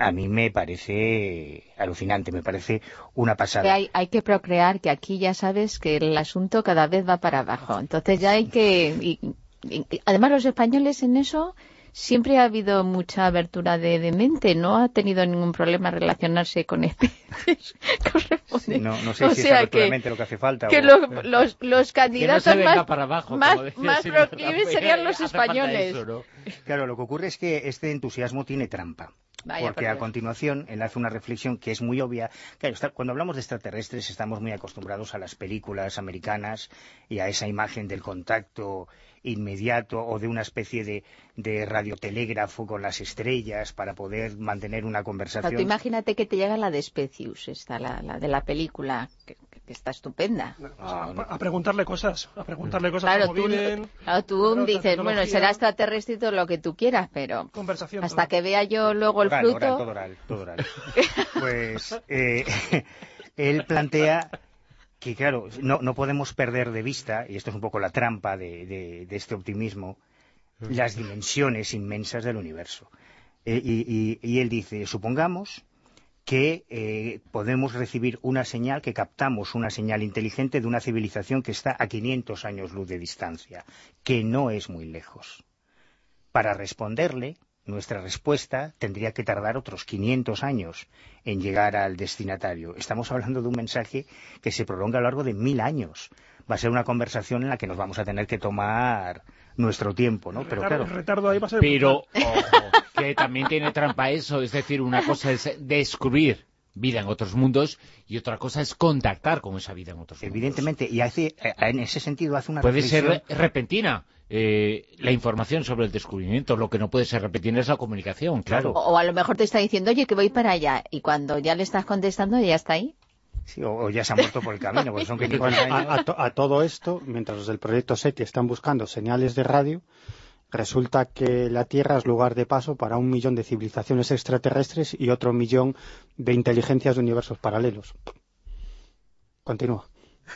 a mí me parece alucinante, me parece una pasada. Hay, hay, que procrear, que aquí ya sabes que el asunto cada vez va para abajo. Entonces ya hay que... Y, y, además los españoles en eso siempre ha habido mucha abertura de, mente, no ha tenido ningún problema relacionarse con especies [LAUGHS] sí, no, no, sé o si sea es que, lo que hace falta. Que o... los, los, los, candidatos no más, para abajo, más, más proclives serían los [LAUGHS] españoles. Eso, ¿no? Claro, lo que ocurre es que este entusiasmo tiene trampa. Vaya, porque a continuación él hace una reflexión que es muy obvia. Claro, está, cuando hablamos de extraterrestres estamos muy acostumbrados a las películas americanas y a esa imagen del contacto inmediato o de una especie de, de radiotelégrafo con las estrellas para poder mantener una conversación. Pero imagínate que te llega la de Specius, esta, la, la de la película, que, que está estupenda. A, a, preguntarle cosas, a preguntarle cosas claro, como tú, viven, claro, tú dices, bueno, será extraterrestre y todo lo que tú quieras, pero conversación, hasta que vea yo luego el oral, fruto... Oral, todo oral, todo oral. pues eh, [LAUGHS] él plantea que claro, no, no, podemos perder de vista, y esto es un poco la trampa de, de, de este optimismo, las dimensiones inmensas del universo. Eh, y, y, y, él dice, supongamos que eh, podemos recibir una señal, que captamos una señal inteligente de una civilización que está a 500 años luz de distancia, que no es muy lejos. Para responderle, nuestra respuesta tendría que tardar otros 500 años en llegar al destinatario. Estamos hablando de un mensaje que se prolonga a lo largo de mil años. Va a ser una conversación en la que nos vamos a tener que tomar nuestro tiempo, ¿no? Pero claro. El retardo ahí va a ser Pero, ojo, que también tiene trampa eso. Es decir, una cosa es descubrir vida en otros mundos y otra cosa es contactar con esa vida en otros mundos. Evidentemente, y hace, en ese sentido hace una Puede reflexión... ser repentina. Eh, la información sobre el descubrimiento, lo que no puede ser repetir es la comunicación, claro. O, o, a lo mejor te está diciendo, oye, que voy para allá, y cuando ya le estás contestando, ya está ahí. Sí, o, o, ya se ha muerto por el camino, porque son [LAUGHS] 500 bueno, años. A, a, to, a, todo esto, mientras los del proyecto SETI están buscando señales de radio, resulta que la Tierra es lugar de paso para un millón de civilizaciones extraterrestres y otro millón de inteligencias de universos paralelos. Continúa.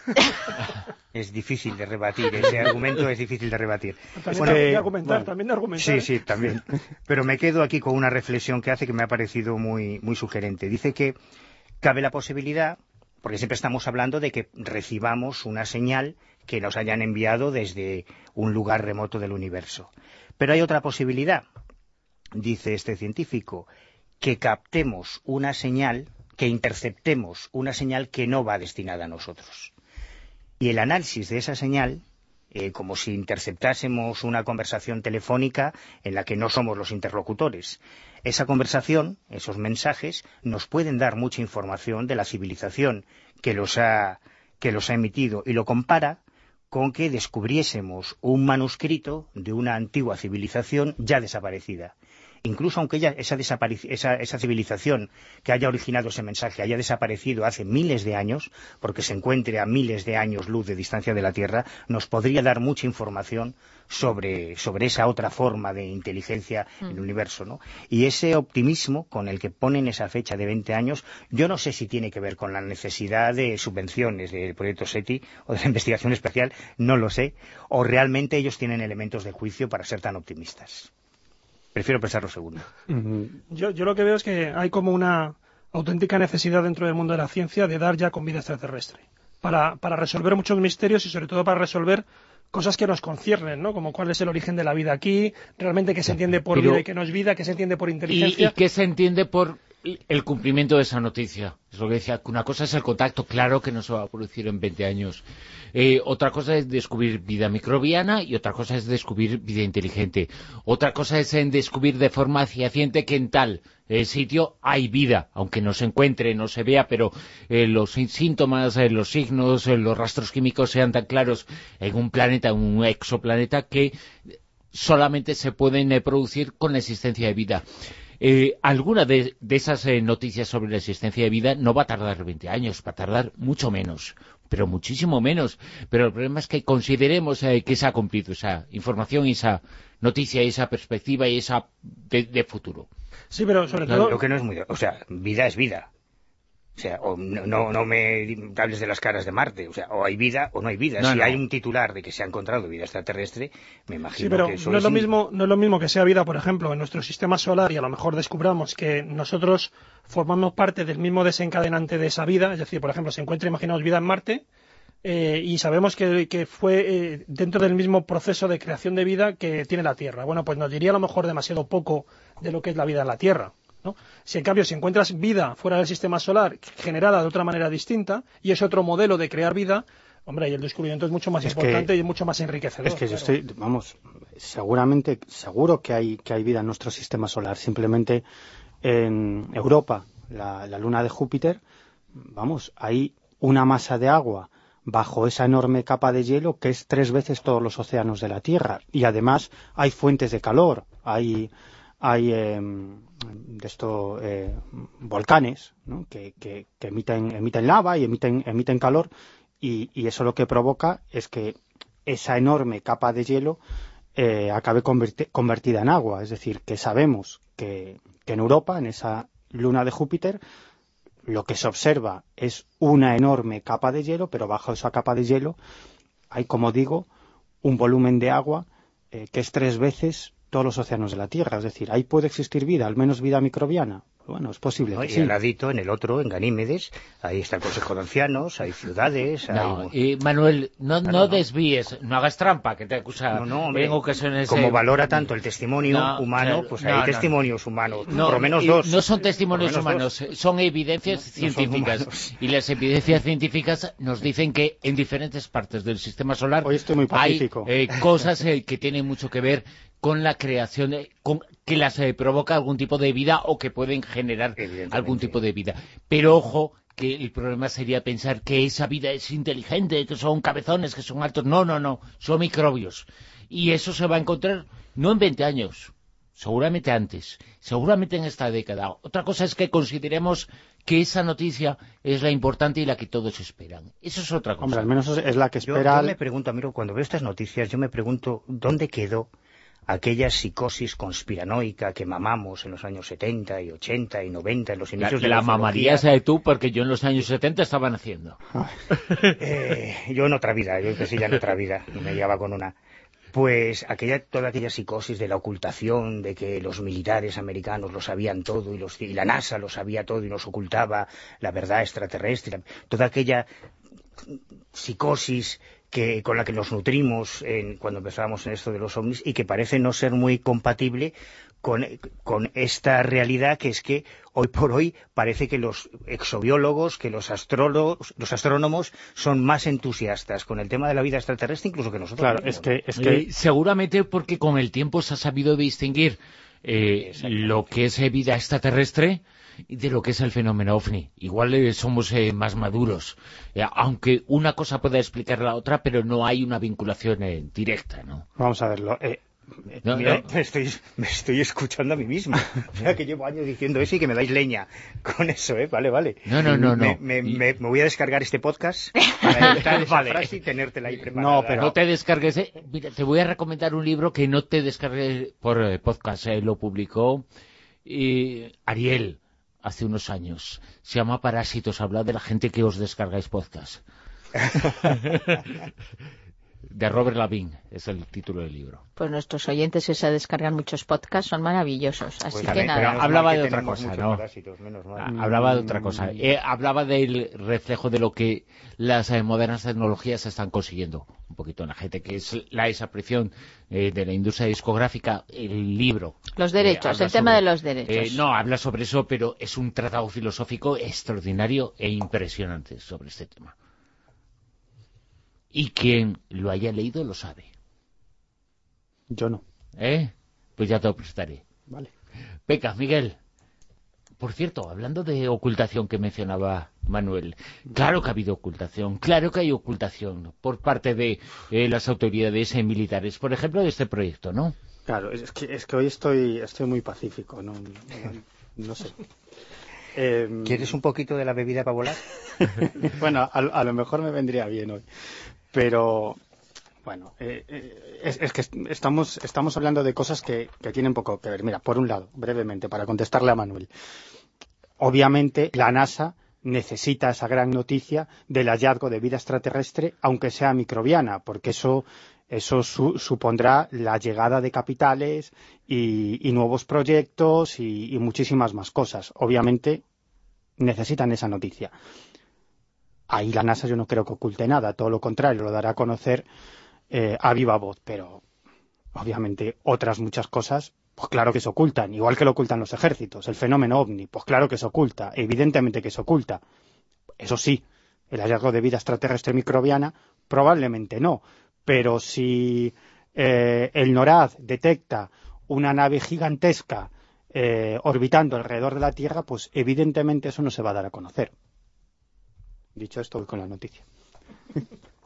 [LAUGHS] es difícil de rebatir, ese argumento es difícil de rebatir. También, bueno, de, argumentar, bueno, también de argumentar. Sí, sí, también. Pero me quedo aquí con una reflexión que hace que me ha parecido muy, muy sugerente. Dice que cabe la posibilidad, porque siempre estamos hablando de que recibamos una señal que nos hayan enviado desde un lugar remoto del universo. Pero hay otra posibilidad, dice este científico, que captemos una señal, que interceptemos una señal que no va destinada a nosotros. Y el análisis de esa señal, eh, como si interceptásemos una conversación telefónica en la que no somos los interlocutores, esa conversación, esos mensajes, nos pueden dar mucha información de la civilización que los ha, que los ha emitido y lo compara con que descubriésemos un manuscrito de una antigua civilización ya desaparecida. Incluso aunque ella, esa, esa, esa, civilización que haya originado ese mensaje haya desaparecido hace miles de años, porque se encuentre a miles de años luz de distancia de la Tierra, nos podría dar mucha información sobre, sobre esa otra forma de inteligencia mm. en el universo. ¿no? Y ese optimismo con el que ponen esa fecha de 20 años, yo no sé si tiene que ver con la necesidad de subvenciones del proyecto SETI o de la [LAUGHS] investigación especial, no lo sé, o realmente ellos tienen elementos de juicio para ser tan optimistas. Prefiero pensar lo segundo. Yo, yo lo que veo es que hay como una auténtica necesidad dentro del mundo de la ciencia de dar ya con vida extraterrestre. Para, para resolver muchos misterios y sobre todo para resolver cosas que nos conciernen, ¿no? Como cuál es el origen de la vida aquí, realmente qué se entiende por Pero, vida y qué no es vida, qué se entiende por inteligencia. ¿Y, y qué se entiende por el cumplimiento de esa noticia? Es lo que decía, una cosa es el contacto, claro que no se va a producir en 20 años. Eh, otra cosa es descubrir vida microbiana y otra cosa es descubrir vida inteligente. Otra cosa es descubrir de forma fehaciente que en tal eh, sitio hay vida, aunque no se encuentre, no se vea, pero eh, los síntomas, los signos, los rastros químicos sean tan claros en un planeta, en un exoplaneta, que solamente se pueden producir con la existencia de vida. Eh, alguna de, de esas eh, noticias sobre la existencia de vida no va a tardar 20 años, va a tardar mucho menos, pero muchísimo menos. Pero el problema es que consideremos eh, que se ha cumplido esa información, esa noticia, esa perspectiva y esa de, de futuro. Sí, pero sobre no, todo... Lo que no es muy... O sea, vida es vida. O sea, o no, no, me hables de las caras de Marte. O sea, o hay vida o no hay vida. No, si no. hay un titular de que se ha encontrado vida extraterrestre, me imagino Sí, pero que eso no es, lo mismo, no es lo mismo que sea vida, por ejemplo, en nuestro sistema solar y a lo mejor descubramos que nosotros formamos parte del mismo desencadenante de esa vida, es decir, por ejemplo, se encuentra, imaginamos, vida en Marte eh, y sabemos que, que fue eh, dentro del mismo proceso de creación de vida que tiene la Tierra. Bueno, pues nos diría a lo mejor demasiado poco de lo que es la vida en la Tierra. ¿No? Si en cambio si encuentras vida fuera del sistema solar generada de otra manera distinta y es otro modelo de crear vida, hombre, y el descubrimiento es mucho más Es que- importante y mucho más enriquecedor. Es que yo estoy, vamos, seguramente, seguro que hay, que hay vida en nuestro sistema solar. Simplemente en Europa, la, la luna de Júpiter, vamos, hay una masa de agua bajo esa enorme capa de hielo que es tres veces todos los océanos de la Tierra. Y además hay fuentes de calor, hay, hay eh, de esto, eh, volcanes ¿no? que, que- que emiten, lava y emiten, emiten calor y, eso lo que provoca es que esa enorme capa de hielo eh, acabe converti- convertida en agua. Es decir, que sabemos que, que en Europa, en esa luna de Júpiter, lo que se observa es una enorme capa de hielo, pero bajo esa capa de hielo hay, como digo, un volumen de agua eh, que es tres veces todos los océanos de la Tierra. Es decir, ahí puede existir vida, al menos vida microbiana. Bueno, es posible ¿no? que Y sí. al ladito, en el otro, en Ganímedes, ahí está el Consejo de Ancianos, hay ciudades, No, hay... y Manuel, no, no no. desvíes, no hagas trampa, que te acusa No, no, hombre, en ocasiones... como eh, valora tanto el testimonio No, humano, claro, pues no, hay no, no. testimonios humanos, No, por lo menos dos. No son testimonios humanos, dos. son evidencias No, no son científicas. humanos. y las evidencias científicas nos dicen que en diferentes partes del sistema solar Hoy estoy muy hay eh, cosas eh, que tienen mucho que ver con la creación, de- con, que las eh, provoca algún tipo de vida o que pueden generar algún tipo de vida. Pero ojo, que el problema sería pensar que esa vida es inteligente, que son cabezones, que son altos. No, no, no, son microbios. Y eso se va a encontrar no en 20 años, seguramente antes, seguramente en esta década. Otra cosa es que consideremos que esa noticia es la importante y la que todos esperan. Eso es otra cosa. Hombre, al menos es la que Yo, espera... yo me pregunto, amigo, cuando veo estas noticias, yo me pregunto dónde quedó aquella psicosis conspiranoica que mamamos en los años 70 y 80 y 90, en los la, inicios de la la mamarías eh, tú porque yo en los años 70 estaba naciendo. [LAUGHS] Eh, yo en otra vida, yo empecé ya en otra vida, y me llevaba con una. Pues aquella, toda aquella psicosis de la ocultación, de que los militares americanos lo sabían todo y, los, y la NASA lo sabía todo y nos ocultaba la verdad extraterrestre, toda aquella psicosis que, con la que nos nutrimos en- cuando empezamos en esto de los ovnis y que parece no ser muy compatible con, con esta realidad que es que hoy por hoy parece que los exobiólogos, que los astrólogos, los astrónomos son más entusiastas con el tema de la vida extraterrestre incluso que nosotros. Claro, mismos. es que, es que seguramente porque con el tiempo se ha sabido distinguir eh, lo que es vida extraterrestre de lo que es el fenómeno OVNI. Igual eh, somos eh, más maduros, eh, aunque una cosa pueda explicar la otra, pero no hay una vinculación eh, directa, ¿no? Vamos a verlo. eh, No, Mira, no. Me, estoy, me estoy escuchando a mí mismo. [LAUGHS] O sea, que llevo años diciendo eso y que me dais leña con eso, ¿eh? Vale, vale. No, no, no, Me, no. me- Y- me- me voy a descargar este podcast [LAUGHS] para [LAUGHS] editar esa Vale. frase y tenértela ahí preparada. No, pero- No te descargues. eh. Mira, te voy a recomendar un libro que no te descargues por eh, podcast. eh, Lo publicó Ariel hace unos años. Se llama Parásitos. Habla de la gente que os descargáis podcast. [LAUGHS] de Robert Lavigne es el título del libro. Pues nuestros oyentes que se descargan muchos podcasts son maravillosos. Así Pues que nada. pero menos hablaba de que otra cosa, ¿no? parásitos. Ah, Hablaba de otra cosa. Eh, hablaba del reflejo de lo que las eh, modernas tecnologías están consiguiendo. Un poquito en la gente, que es la desaparición eh, de la industria discográfica, el libro. Los eh, derechos, el tema de los derechos. Eh, no, habla sobre eso, pero es un tratado filosófico extraordinario e impresionante sobre este tema. Y quien lo haya leído lo sabe. yo no. ¿Eh? Pues ya te lo prestaré. Vale. Peca, Miguel. Por cierto, hablando de ocultación que mencionaba Manuel, claro que ha habido ocultación, claro que hay ocultación por parte de eh, las autoridades eh, militares, por ejemplo, de este proyecto, ¿no? Claro, es que, es que hoy estoy, estoy muy pacífico, no, no, no sé. Eh, ¿Quieres un poquito de la bebida para volar? [LAUGHS] bueno, a, a lo mejor me vendría bien hoy. Pero, bueno, eh, eh, es, que est- estamos, estamos hablando de cosas que, que tienen poco que ver. Mira, por un lado, brevemente, para contestarle a Manuel. Obviamente, la NASA necesita esa gran noticia del hallazgo de vida extraterrestre, aunque sea microbiana, porque eso eso supondrá la llegada de capitales y, nuevos proyectos y, muchísimas más cosas. Obviamente necesitan esa noticia. Ahí la NASA yo no creo que oculte nada, todo lo contrario, lo dará a conocer eh, a viva voz, pero obviamente otras muchas cosas, pues claro que se ocultan, igual que lo ocultan los ejércitos. El fenómeno ovni, pues claro que se oculta, evidentemente que se oculta. Eso sí, el hallazgo de vida extraterrestre microbiana, probablemente no, pero si eh, el NORAD detecta una nave gigantesca eh, orbitando alrededor de la Tierra, pues evidentemente eso no se va a dar a conocer. Dicho esto, voy con la noticia. [LAUGHS]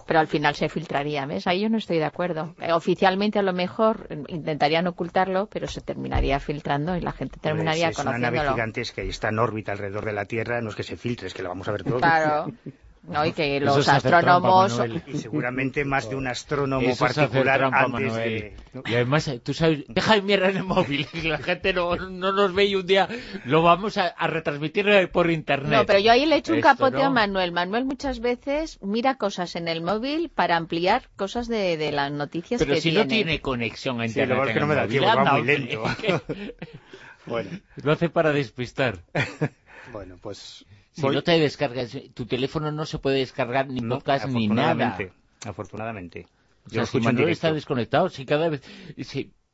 Pero al final se filtraría, ¿ves? Ahí yo no estoy de acuerdo. Eh, oficialmente a lo mejor intentarían ocultarlo, pero se terminaría filtrando y la gente terminaría conociéndolo. Es una nave gigantesca y está en órbita alrededor de la Tierra, no es que se filtre, es que lo vamos a ver todo. Claro. [LAUGHS] ¿no? Y que los astrónomos... y seguramente más de un astrónomo particular antes de... Y además, tú sabes, deja de mirar en el móvil, la gente no, no nos ve y un día lo vamos a, retransmitir por internet. No, pero yo ahí le he hecho un capote a Manuel. Manuel muchas veces mira cosas en el móvil para ampliar cosas de, de las noticias pero que si no tiene conexión a internet sí, que no me da tiempo, va muy lento. [LAUGHS] [LAUGHS] bueno. Lo hace para despistar. [LAUGHS] Bueno, pues si no te descargas, tu teléfono no se puede descargar ni podcast ni nada. Afortunadamente. Yo o sea, si Manuel está desconectado, si cada vez...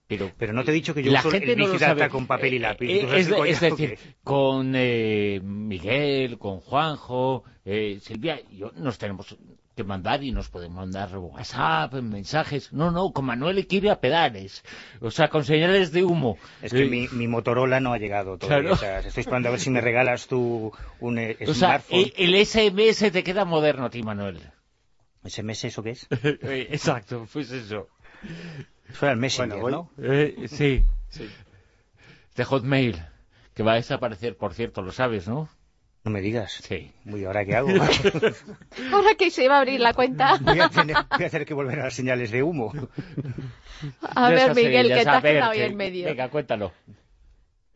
pero, pero no te he dicho que yo la uso gente el no sabe. con papel y lápiz. Eh, es, es, decir, con eh, Miguel, con Juanjo, eh, Silvia, yo nos tenemos que mandar y nos podemos mandar WhatsApp, mensajes. No, no, con Manuel ir a pedales. O sea, con señales de humo. Es que mi, mi, Motorola no ha llegado todavía. O sea, estoy esperando a ver si me regalas tú un eh, o smartphone. Sea, el, SMS te queda moderno a ti, Manuel. ¿SMS eso qué es? [LAUGHS] Eh, exacto, pues eso. Fue el Messenger, ¿no? Eh, sí. sí. De Hotmail, que va a desaparecer, por cierto, lo sabes, ¿no? No me digas. Sí. Muy, ¿ahora qué hago? [LAUGHS] ahora que se va a abrir la cuenta. voy, a tener, voy a hacer que volver a las señales de humo. A ver, Miguel, que te has quedado ahí en medio. Venga, cuéntalo.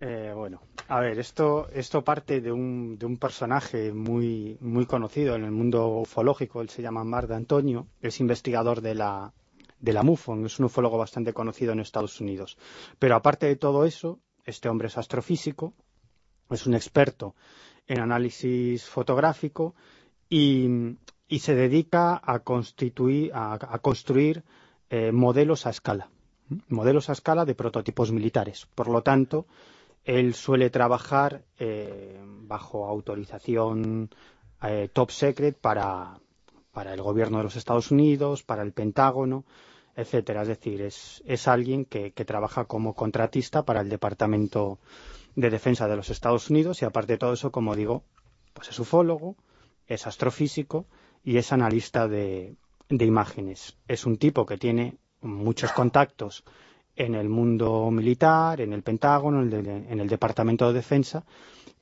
Eh, bueno, a ver, esto, esto parte de un, de un personaje muy, muy conocido en el mundo ufológico, él se llama Mar de Antonio, es investigador de la, de la MUFON, es un ufólogo bastante conocido en Estados Unidos. Pero aparte de todo eso, este hombre es astrofísico, es un experto en análisis fotográfico y, se dedica a, constituir, a, construir eh, modelos a escala, modelos a escala de prototipos militares. Por lo tanto, él suele trabajar eh, bajo autorización eh, top secret para, para el gobierno de los Estados Unidos, para el Pentágono, etcétera. Es decir, es, es alguien que, trabaja como contratista para el Departamento de defensa de los Estados Unidos y aparte de todo eso, como digo, pues es ufólogo, es astrofísico y es analista de, imágenes. Es un tipo que tiene muchos contactos en el mundo militar, en el Pentágono, en el, Departamento de Defensa,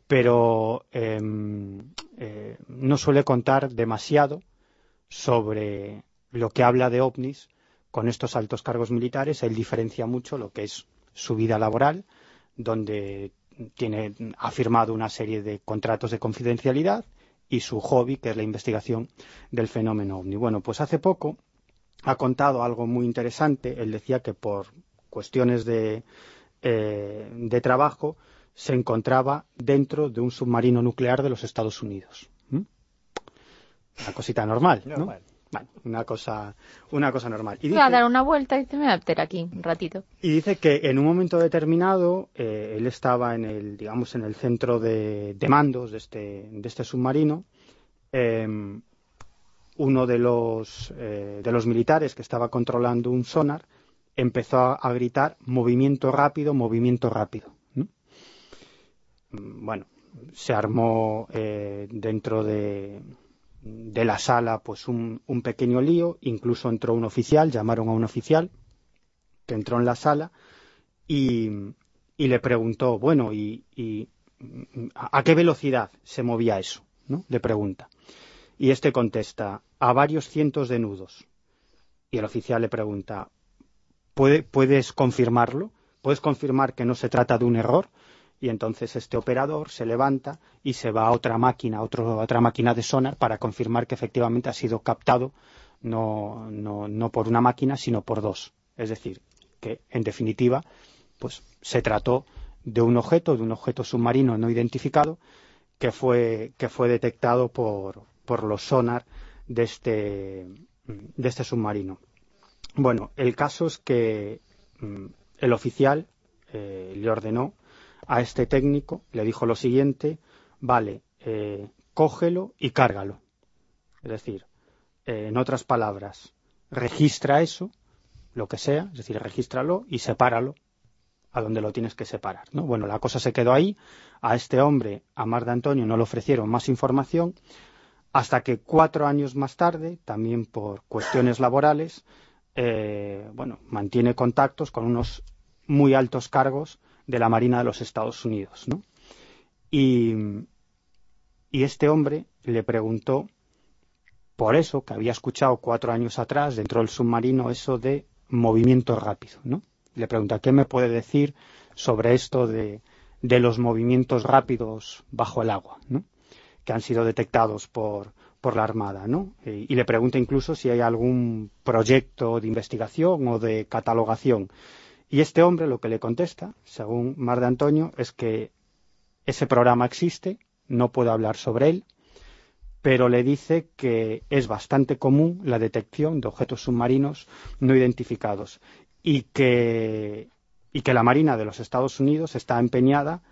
pero em, eh, no suele contar demasiado sobre lo que habla de ovnis con estos altos cargos militares. Él diferencia mucho lo que es su vida laboral, donde tiene, ha firmado una serie de contratos de confidencialidad y su hobby, que es la investigación del fenómeno ovni. Bueno, pues hace poco ha contado algo muy interesante. Él decía que por cuestiones de, eh, de trabajo se encontraba dentro de un submarino nuclear de los Estados Unidos. ¿Mm? Una cosita normal, ¿no? Una cosa, una cosa normal. Y Voy a dar una vuelta y me voy a meter aquí un ratito. Y dice que en un momento determinado eh, él estaba en el, digamos, en el centro de, mandos de este, de este submarino. Em, uno de los, eh, de los militares que estaba controlando un sonar empezó a, gritar movimiento rápido, movimiento rápido. Mm, bueno, se armó eh, dentro de, de la sala pues un, pequeño lío, incluso entró un oficial, llamaron a un oficial que entró en la sala y, le preguntó, bueno, y, a qué velocidad se movía eso? ¿no? Le pregunta. Y este contesta, a varios cientos de nudos. Y el oficial le pregunta, ¿puedes confirmarlo? ¿Puedes confirmar que no se trata de un error? Y entonces este operador se levanta y se va a otra máquina, a otra máquina de sonar para confirmar que efectivamente ha sido captado no, no, no por una máquina, sino por dos. Es decir, que en definitiva pues se trató de un objeto, de un objeto submarino no identificado que fue, que fue detectado por, por los sonar de este, de este submarino. Bueno, el caso es que mm, el oficial eh, le ordenó a este técnico, le dijo lo siguiente, vale, eh, cógelo y cárgalo. Es decir, eh, en otras palabras, registra eso, lo que sea, es decir, regístralo y sepáralo a donde lo tienes que separar. ¿no? Bueno, la cosa se quedó ahí. A este hombre, a Mar de Antonio, no le ofrecieron más información hasta que cuatro años más tarde, también por cuestiones laborales, eh, bueno, mantiene contactos con unos muy altos cargos de la Marina de los Estados Unidos. ¿no? Y, y este hombre le preguntó por eso que había escuchado cuatro años atrás dentro del submarino eso de movimiento rápido, ¿no? Le pregunta, ¿qué me puede decir sobre esto de, de los movimientos rápidos bajo el agua, ¿no? que han sido detectados por, por la Armada, ¿no? Y, y le pregunta incluso si hay algún proyecto de investigación o de catalogación. Y este hombre lo que le contesta, según Mar de Antonio, es que ese programa existe, no puedo hablar sobre él, pero le dice que es bastante común la detección de objetos submarinos no identificados y que, y que la Marina de los Estados Unidos está empeñada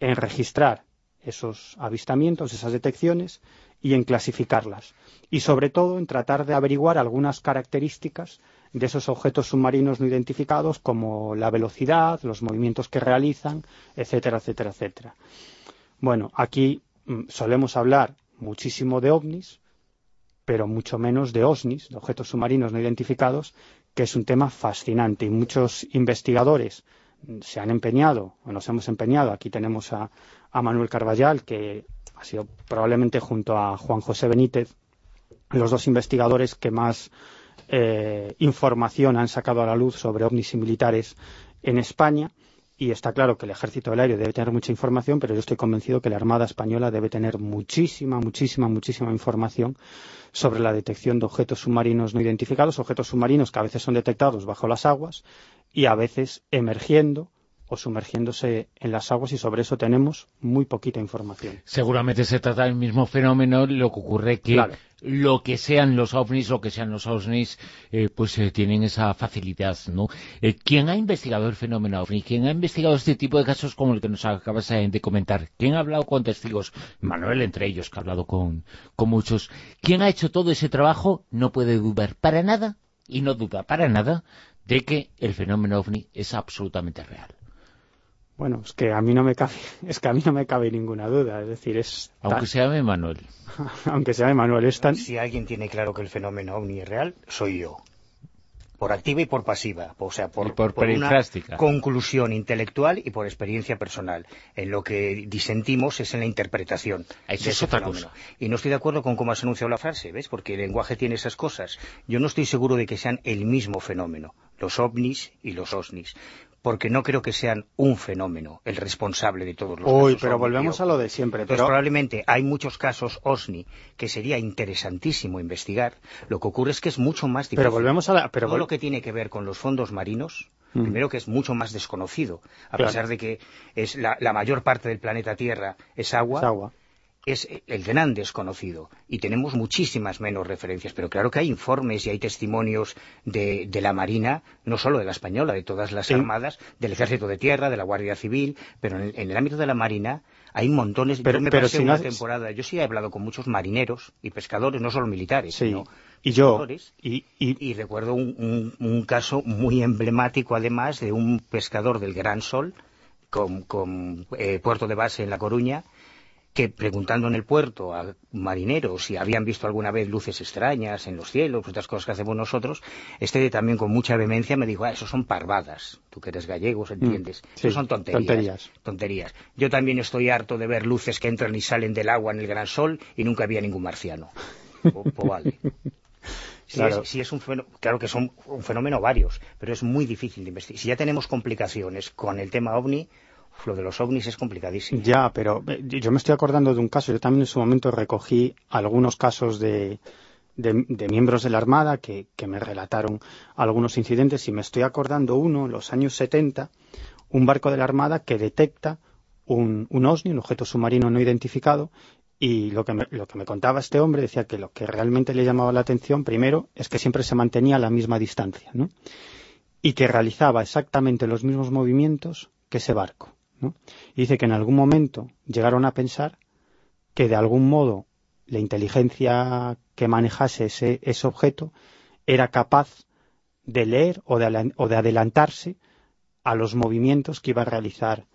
en registrar esos avistamientos, esas detecciones y en clasificarlas. Y sobre todo en tratar de averiguar algunas características de esos objetos submarinos no identificados como la velocidad, los movimientos que realizan, etcétera, etcétera, etcétera. Bueno, aquí mm, solemos hablar muchísimo de ovnis, pero mucho menos de OSNIs, de objetos submarinos no identificados, que es un tema fascinante y muchos investigadores se han empeñado, o nos hemos empeñado, aquí tenemos a, a Manuel Carballal, que ha sido probablemente junto a Juan José Benítez los dos investigadores que más eh, información han sacado a la luz sobre ovnis y militares en España y está claro que el Ejército del Aire debe tener mucha información, pero yo estoy convencido que la Armada Española debe tener muchísima, muchísima, muchísima información sobre la detección de objetos submarinos no identificados, objetos submarinos que a veces son detectados bajo las aguas y a veces emergiendo o sumergiéndose en las aguas y sobre eso tenemos muy poquita información. Seguramente se trata del mismo fenómeno, lo que ocurre que Claro. lo que sean los ovnis, lo que sean los ovnis, eh, pues eh, tienen esa facilidad, ¿no? Eh, ¿Quién ha investigado el fenómeno ovni? ¿Quién ha investigado este tipo de casos como el que nos acabas de comentar? ¿Quién ha hablado con testigos? Manuel entre ellos, que ha hablado con, con muchos. ¿Quién ha hecho todo ese trabajo? No puede dudar para nada, y no duda para nada, de que el fenómeno ovni es absolutamente real. Bueno, es que a mí no me cabe, [LAUGHS] es que a mí no me cabe ninguna duda, es decir, es tan- Aunque se llame Manuel. [LAUGHS] aunque sea Emanuel, es tan, Si alguien tiene claro que el fenómeno ovni es real, soy yo. Por activa y por pasiva. O sea, por, Y por una conclusión intelectual y por experiencia personal. En lo que disentimos es en la interpretación Eso de es ese otra fenómeno. cosa. Y no estoy de acuerdo con cómo has anunciado la frase, ¿ves? Porque el lenguaje tiene esas cosas. Yo no estoy seguro de que sean el mismo fenómeno, los ovnis y los osnis. Porque no creo que sean un fenómeno el responsable de todos los Uy, casos pero ovni volvemos a lo de siempre. Entonces, Pero, probablemente hay muchos casos OSNI que sería interesantísimo investigar. Lo que ocurre es que es mucho más difícil. pero volvemos a la, pero Todo lo que tiene que ver con los fondos marinos, Mm. primero que es mucho más desconocido, a Claro. pesar de que es la, la mayor parte del planeta Tierra es agua, es agua. Es el gran desconocido y tenemos muchísimas menos referencias, pero claro que hay informes y hay testimonios de, de la Marina, no solo de la española, de todas las Sí. armadas, del Ejército de Tierra, de la Guardia Civil, pero en el, en el ámbito de la Marina hay montones. Pero- yo me pero si una no- temporada, yo sí he hablado con muchos marineros y pescadores, no solo militares, Sí. sino Y yo, pescadores, y, y- y recuerdo un, un- un caso muy emblemático, además, de un pescador del Gran Sol, con, con, eh, puerto de base en La Coruña, que preguntando en el puerto a marineros si habían visto alguna vez luces extrañas en los cielos, otras cosas que hacemos nosotros, este también con mucha vehemencia me dijo, ah, eso son parvadas. Tú que eres gallegos, entiendes. Mm, sí, eso son tonterías, tonterías. tonterías. Yo también estoy harto de ver luces que entran y salen del agua en el Gran Sol y nunca había ningún marciano. Pues vale. [LAUGHS] Si, Claro. es, si es un fenómeno, claro que son un fenómeno varios, pero es muy difícil de investigar. Si ya tenemos complicaciones con el tema ovni, lo de los ovnis es complicadísimo. Ya, pero eh, yo me estoy acordando de un caso. Yo también en su momento recogí algunos casos de, miembros de la Armada que, me relataron algunos incidentes y me estoy acordando uno en los años 70, un barco de la Armada que detecta un, un OSNI, un objeto submarino no identificado, y lo que, me, lo que me contaba este hombre decía que lo que realmente le llamaba la atención, primero, es que siempre se mantenía a la misma distancia, ¿no? Y que realizaba exactamente los mismos movimientos que ese barco, Y dice que en algún momento llegaron a pensar que de algún modo la inteligencia que manejase ese, ese objeto era capaz de leer o de, o de adelantarse a los movimientos que iba a realizar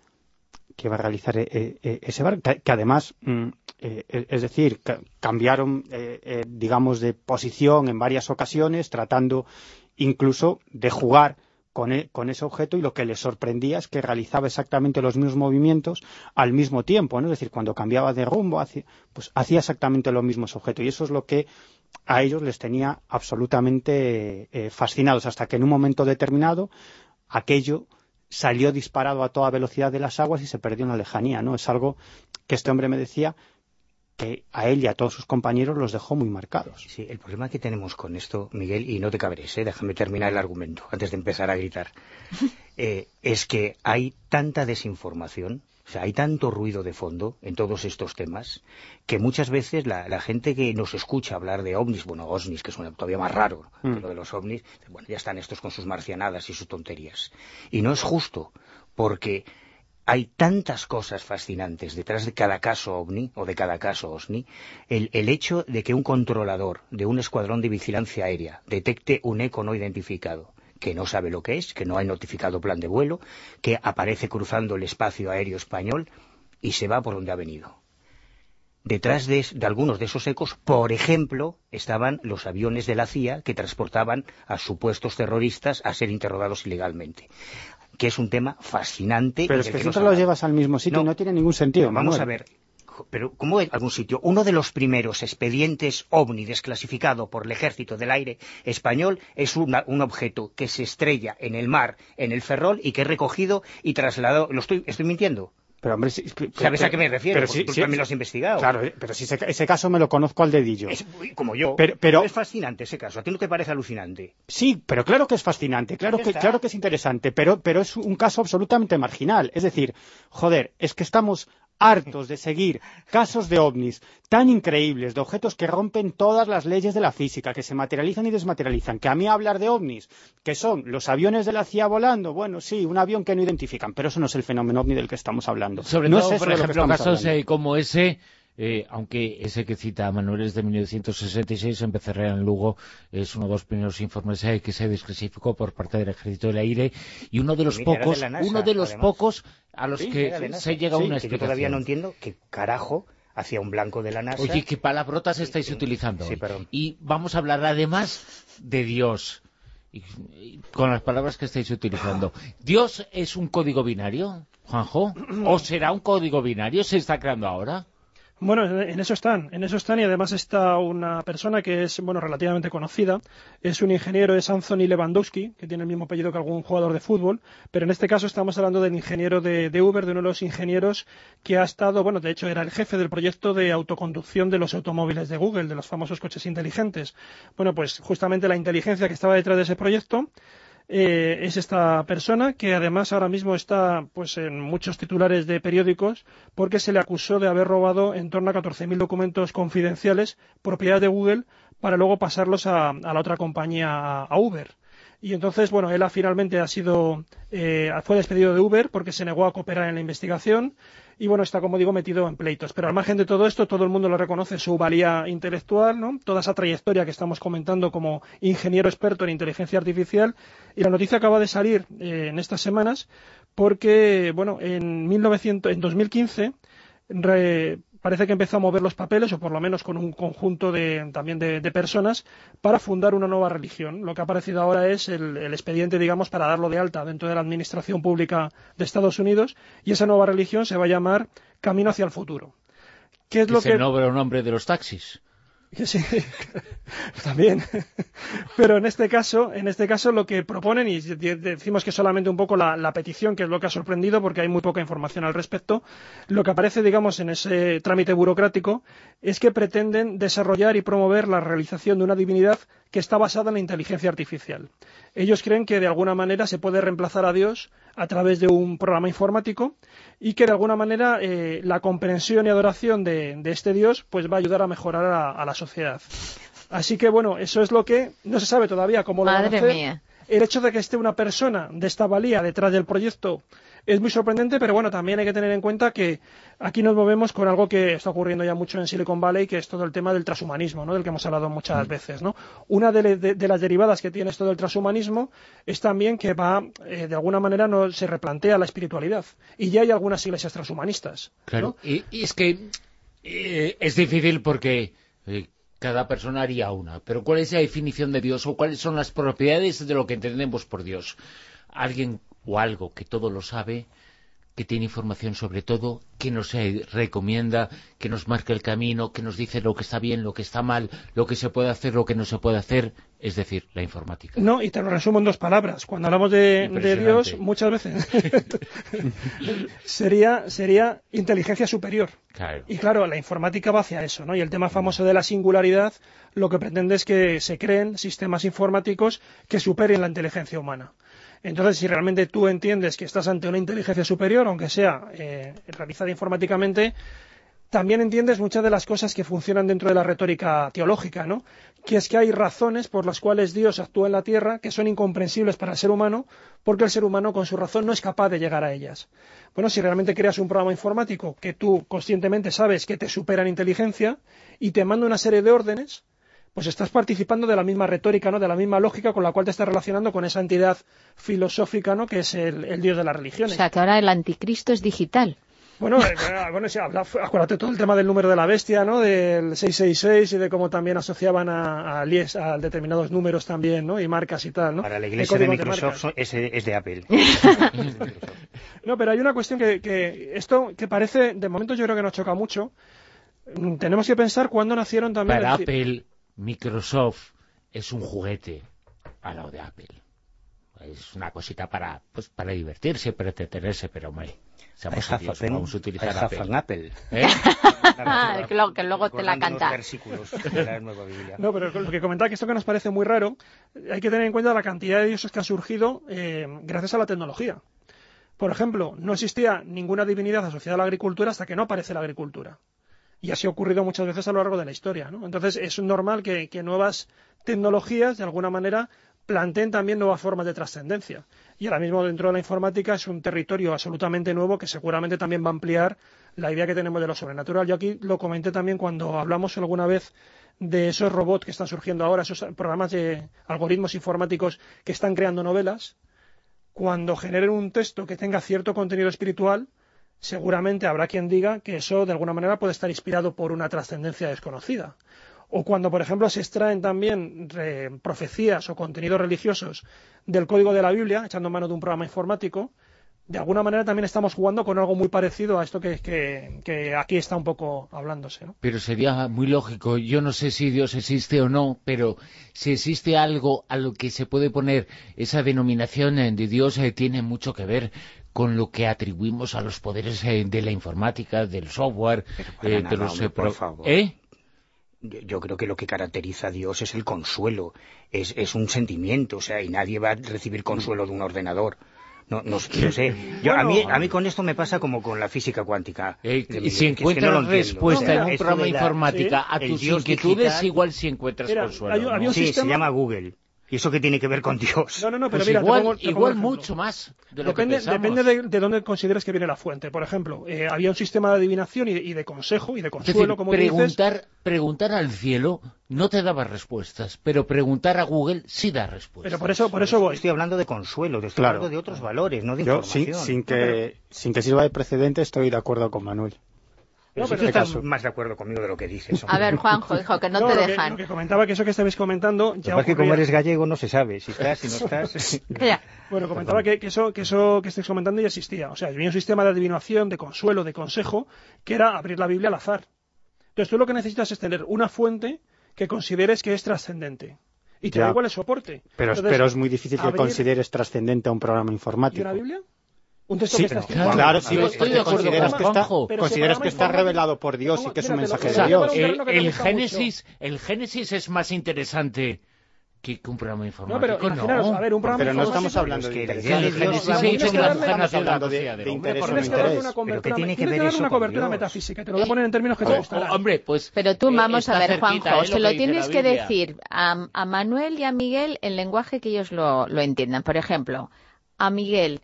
que va a realizar eh, eh, ese barco, que, además, mm, eh, es decir, cambiaron, digamos, de posición en varias ocasiones, tratando incluso de jugar e, con, ese objeto y lo que les sorprendía es que realizaba exactamente los mismos movimientos al mismo tiempo, ¿no? Es decir, cuando cambiaba de rumbo, hacía, pues hacía exactamente lo mismo ese objeto y eso es lo que a ellos les tenía absolutamente fascinados hasta que en un momento determinado aquello salió disparado a toda velocidad de las aguas y se perdió en la lejanía, ¿no? Es algo que este hombre me decía que a él y a todos sus compañeros los dejó muy marcados. Sí, el problema que tenemos con esto, Miguel, y no te cabres, ¿eh? déjame terminar el argumento antes de empezar a gritar, [LAUGHS] eh, es que hay tanta desinformación o sea, hay tanto ruido de fondo en todos estos temas que muchas veces la, gente que nos escucha hablar de ovnis, bueno, ovnis, que suena todavía más raro mm. lo de los ovnis, bueno, ya están estos con sus marcianadas y sus tonterías. Y no es justo, porque hay tantas cosas fascinantes detrás de cada caso ovni o de cada caso OSNI, el, hecho de que un controlador de un escuadrón de vigilancia aérea detecte un eco no identificado que no sabe lo que es, que no ha notificado plan de vuelo, que aparece cruzando el espacio aéreo español y se va por donde ha venido. Detrás de, algunos de esos ecos, por ejemplo, estaban los aviones de la CIA que transportaban a supuestos terroristas a ser interrogados ilegalmente que es un tema fascinante. Pero es que, siempre lo llevas al mismo sitio no, no tiene ningún sentido. Vamos a ver, pero ¿cómo en algún sitio? Uno de los primeros expedientes OVNI desclasificado por el Ejército del Aire español es un objeto que se estrella en el mar, en el Ferrol, y que es recogido y trasladado... ¿Lo estoy, estoy mintiendo? Pero, hombre, ¿Sabes a qué me refiero? Pero si, también lo has investigado. Claro, eh, pero si ese, caso me lo conozco al dedillo. como yo. Pero, es fascinante ese caso. ¿A ti no te parece alucinante? Sí, pero claro que es fascinante, claro que, claro que es interesante, pero, pero es un caso absolutamente marginal. Es decir, joder, es que estamos hartos de seguir casos de ovnis tan increíbles, de objetos que rompen todas las leyes de la física, que se materializan y desmaterializan, que a mí hablar de ovnis, que son los aviones de la CIA volando, bueno, sí, un avión que no identifican, pero eso no es el fenómeno ovni del que estamos hablando. Sobre todo, por ejemplo, casos eh, como ese eh, aunque ese que cita Manuel es de 1966 en Becerra en Lugo, es uno de los primeros informes eh, que se desclasificó por parte del Ejército del Aire y uno de los pocos, uno de los pocos a los que se llega a una explicación. yo todavía no entiendo qué carajo hacía un blanco de la NASA. Oye, qué palabrotas estáis utilizando. Y vamos a hablar además de Dios. con las palabras que estáis utilizando. ¿Dios es un código binario, Juanjo? ¿O será un código binario? ¿Se está creando ahora? Bueno, en eso están, en eso están y además está una persona que es, bueno, relativamente conocida, es un ingeniero, es Anthony Lewandowski, que tiene el mismo apellido que algún jugador de fútbol, pero en este caso estamos hablando del ingeniero de, Uber, de uno de los ingenieros que ha estado, bueno, de hecho era el jefe del proyecto de autoconducción de los automóviles de Google, de los famosos coches inteligentes. Bueno, pues justamente la inteligencia que estaba detrás de ese proyecto eh, es esta persona que además ahora mismo está pues en muchos titulares de periódicos porque se le acusó de haber robado en torno a 14.000 documentos confidenciales propiedad de Google para luego pasarlos a, la otra compañía, a Uber. Y entonces, bueno, él finalmente ha sido, eh, fue despedido de Uber porque se negó a cooperar en la investigación y bueno, está como digo metido en pleitos. Pero al margen de todo esto, todo el mundo lo reconoce su valía intelectual, ¿no? Toda esa trayectoria que estamos comentando como ingeniero experto en inteligencia artificial. Y la noticia acaba de salir eh, en estas semanas porque, bueno, en, 1900, en 2015 parece que empezó a mover los papeles, o por lo menos con un conjunto de, también de, personas, para fundar una nueva religión. Lo que ha aparecido ahora es el, expediente, digamos, para darlo de alta dentro de la Administración Pública de Estados Unidos, y esa nueva religión se va a llamar Camino hacia el Futuro. ¿Qué es lo que... el nombre de los taxis? Sí, [LAUGHS] también. Pero en este caso, en este caso lo que proponen, y decimos que solamente un poco la, petición, que es lo que ha sorprendido, porque hay muy poca información al respecto, lo que aparece, digamos, en ese trámite burocrático es que pretenden desarrollar y promover la realización de una divinidad que está basada en la inteligencia artificial. Ellos creen que de alguna manera se puede reemplazar a Dios a través de un programa informático y que de alguna manera eh, la comprensión y adoración de, este Dios pues va a ayudar a mejorar a, la sociedad. Así que bueno, eso es lo que no se sabe todavía cómo lo van a hacer. El hecho de que esté una persona de esta valía detrás del proyecto es muy sorprendente, pero bueno, también hay que tener en cuenta que aquí nos movemos con algo que está ocurriendo ya mucho en Silicon Valley, que es todo el tema del transhumanismo, ¿no? del que hemos hablado muchas mm. veces. ¿no? Una de, las derivadas que tiene esto del transhumanismo es también que va, eh, de alguna manera, no se replantea la espiritualidad. Y ya hay algunas iglesias transhumanistas. Claro, y, es que eh, es difícil porque... Eh, cada persona haría una, pero ¿cuál es la definición de Dios o cuáles son las propiedades de lo que entendemos por Dios? Alguien o algo que todo lo sabe, que tiene información sobre todo, que nos recomienda, que nos marca el camino, que nos dice lo que está bien, lo que está mal, lo que se puede hacer, lo que no se puede hacer, es decir, la informática. No, y te lo resumo en dos palabras. Cuando hablamos de, Dios, muchas veces [LAUGHS] sería, sería inteligencia superior. Y claro, la informática va hacia eso, ¿no? Y el tema famoso de la singularidad lo que pretende es que se creen sistemas informáticos que superen la inteligencia humana. Entonces, si realmente tú entiendes que estás ante una inteligencia superior, aunque sea eh, realizada informáticamente, también entiendes muchas de las cosas que funcionan dentro de la retórica teológica, ¿no? Que es que hay razones por las cuales Dios actúa en la tierra que son incomprensibles para el ser humano, porque el ser humano con su razón no es capaz de llegar a ellas. Bueno, si realmente creas un programa informático que tú conscientemente sabes que te supera en inteligencia y te manda una serie de órdenes, pues estás participando de la misma retórica, ¿no? de la misma lógica con la cual te estás relacionando con esa entidad filosófica ¿no? que es el, dios de las religiones. O sea, que ahora el anticristo es digital. Bueno, eh, eh, bueno sí, acuérdate todo el tema del número de la bestia, ¿no? Del 666 y de cómo también asociaban a, a, determinados números también, ¿no? Y marcas y tal, ¿no? Para la iglesia de Microsoft es, es, de Apple. [LAUGHS] no, pero hay una cuestión que, que esto que parece, de momento yo creo que nos choca mucho. Mm, tenemos que pensar cuándo nacieron también... Para Apple Microsoft es un juguete al lado de Apple. Es una cosita para pues para divertirse, para entretenerse, pero hombre, seamos serios, vamos a utilizar Apple. Apple. ¿Eh? [LAUGHS] que, luego, te la canta. no, pero lo que comentaba, que esto que nos parece muy raro, hay que tener en cuenta la cantidad de dioses que han surgido eh, gracias a la tecnología. Por ejemplo, no existía ninguna divinidad asociada a la agricultura hasta que no aparece la agricultura. Y así ha ocurrido muchas veces a lo largo de la historia. ¿no? Entonces es normal que, nuevas tecnologías, de alguna manera, planteen también nuevas formas de trascendencia. Y ahora mismo dentro de la informática es un territorio absolutamente nuevo que seguramente también va a ampliar la idea que tenemos de lo sobrenatural. Yo aquí lo comenté también cuando hablamos alguna vez de esos robots que están surgiendo ahora, esos programas de algoritmos informáticos que están creando novelas. Cuando generen un texto que tenga cierto contenido espiritual, seguramente habrá quien diga que eso de alguna manera puede estar inspirado por una trascendencia desconocida. O cuando, por ejemplo, se extraen también profecías o contenidos religiosos del código de la Biblia, echando mano de un programa informático, de alguna manera también estamos jugando con algo muy parecido a esto que, que, aquí está un poco hablándose. ¿no? Pero sería muy lógico, yo no sé si Dios existe o no, pero si existe algo a lo que se puede poner esa denominación de Dios eh, tiene mucho que ver con lo que atribuimos a los poderes eh, de la informática, del software, eh, de los... por favor. ¿Eh? yo creo que lo que caracteriza a Dios es el consuelo, es, es, un sentimiento, o sea, y nadie va a recibir consuelo de un ordenador. No, no, sé. Yo, a, mí, a mí con esto me pasa como con la física cuántica. y si encuentras respuesta en un programa informática a tus inquietudes, igual si encuentras consuelo. Sí, se llama Google. ¿Y eso qué tiene que ver con Dios? No, no, no, pero pues mira, igual, igual mucho más de lo depende, que Depende de, dónde consideres que viene la fuente. Por ejemplo, eh, había un sistema de adivinación y de, consejo y de consuelo, como preguntar, dices. Preguntar al cielo no te daba respuestas, pero preguntar a Google sí da respuestas. Pero por eso, por eso voy. Estoy hablando de consuelo, estoy hablando de otros valores, no de Yo, información. sin, que, sin que sirva de precedente, estoy de acuerdo con Manuel. Pero si tú estás más de acuerdo conmigo de lo que dices. A ver, Juanjo, hijo, que no, te dejan. Lo que, comentaba, que eso que estabais comentando... Ya es que como eres gallego no se sabe si estás, si no estás... [LAUGHS] [LAUGHS] bueno, comentaba que, eso, que eso que estáis comentando ya existía. O sea, había un sistema de adivinación, de consuelo, de consejo, que era abrir la Biblia al azar. Entonces tú lo que necesitas es tener una fuente que consideres que es trascendente. Y te da Ya. igual el soporte. Pero, Entonces, pero es muy difícil que abrir- consideres trascendente a un programa ¿Y informático. una Biblia? Un texto Sí, que está escrito. claro, sí, estoy de acuerdo consideras con que está, consideras si que está revelado por Dios y que es un mensaje de Dios. el, que Génesis, el Génesis es más interesante que, que un programa No, informático. pero imaginaros, a ver, un programa Pero no estamos hablando de que la interés. que estamos hablando de, de o no que Pero ¿qué cobertura, tiene que ver que eso una cobertura Dios? metafísica. y Te lo voy a poner en términos que te gustarán. hombre, pues... Pero tú, eh, vamos a ver, Juanjo, eh, se lo que tienes que decir a, Manuel y a Miguel en lenguaje que ellos lo, lo entiendan. Por ejemplo, a Miguel,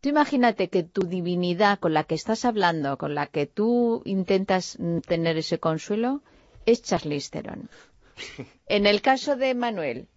tú imagínate que tu divinidad con la que estás hablando, con la que tú intentas mm, tener ese consuelo, es Charlize Theron. [LAUGHS] En el caso de Manuel,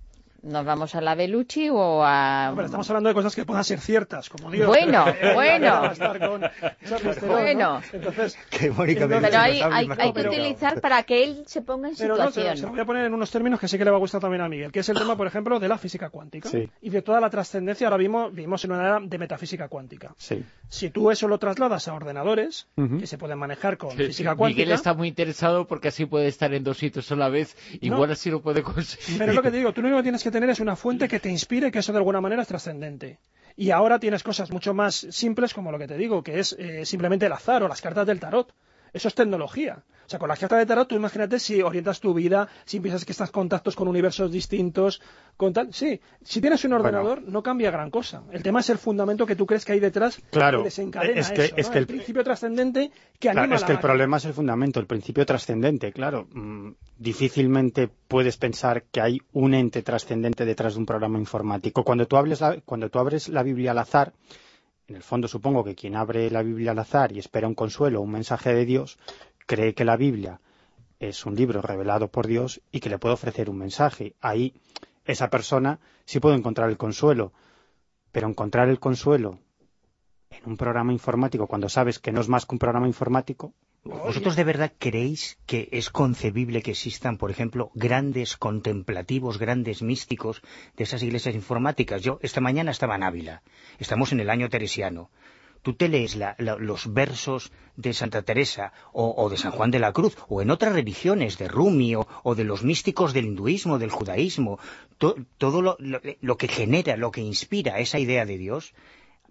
¿nos vamos a la Belucci o a...? No, pero estamos hablando de cosas que puedan ser ciertas, como Dios. Bueno, [LAUGHS] Eh, bueno. ¿no? Bueno. Entonces, [LAUGHS] Que Mónica Entonces- Pero hay, hay, hay que utilizar para que él se ponga en Pero no, se, situación. se lo voy a poner en unos términos que sé que le va a gustar también a Miguel, que es el tema, por ejemplo, de la física cuántica Sí. y de toda la trascendencia. Ahora vimos, vivimos en una era de metafísica cuántica. Sí. Si tú eso lo trasladas a ordenadores, Ujú. que se pueden manejar con Sí, física Miguel cuántica, está muy interesado porque así puede estar en dos sitios a la vez. Igual así lo puede conseguir. pero es lo que te digo, tú lo único que tienes que tener es una fuente que te inspire que eso de alguna manera es trascendente. Y ahora tienes cosas mucho más simples como lo que te digo, que es eh, simplemente el azar o las cartas del tarot. Eso es tecnología. O sea, con las cartas de tarot, tú imagínate si orientas tu vida, si piensas que estás en contactos con universos distintos, con tal. Sí, si tienes un ordenador, no cambia gran cosa. El tema es el fundamento que tú crees que hay detrás Claro, que desencadena es que- eso, es ¿no? que el el- principio trascendente que anima Claro, es la que el problema es el fundamento, el principio trascendente, claro. Mm, difícilmente puedes pensar que hay un ente trascendente detrás de un programa informático. Cuando tú, hables la- cuando tú abres la Biblia al azar, en el fondo supongo que quien abre la Biblia al azar y espera un consuelo, un mensaje de Dios, cree que la Biblia es un libro revelado por Dios y que le puede ofrecer un mensaje. Ahí esa persona sí puede encontrar el consuelo, pero encontrar el consuelo en un programa informático cuando sabes que no es más que un programa informático, ¿Vosotros de verdad creéis que es concebible que existan, por ejemplo, grandes contemplativos, grandes místicos de esas iglesias informáticas? Yo esta mañana estaba en Ávila, estamos en el año teresiano. Tú te lees la- los versos de Santa Teresa o, o de San Juan de la Cruz o en otras religiones de Rumi o, o de los místicos del hinduismo, del judaísmo, to- todo lo que genera, lo que inspira esa idea de Dios,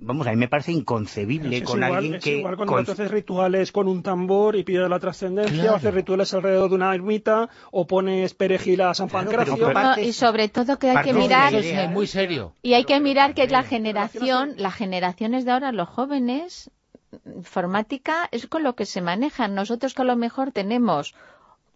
vamos, a mí me parece inconcebible Es con igual, alguien es que... igual cuando con- tú haces rituales con un tambor y pides la trascendencia, Claro. o haces rituales alrededor de una ermita, o pones perejil a San Claro, Pancracio. No, y sobre todo que hay que mirar la idea. es muy serio. y hay que mirar que la relaciones generación, las generaciones de ahora, los jóvenes, informática es con lo que se manejan. Nosotros que a lo mejor tenemos,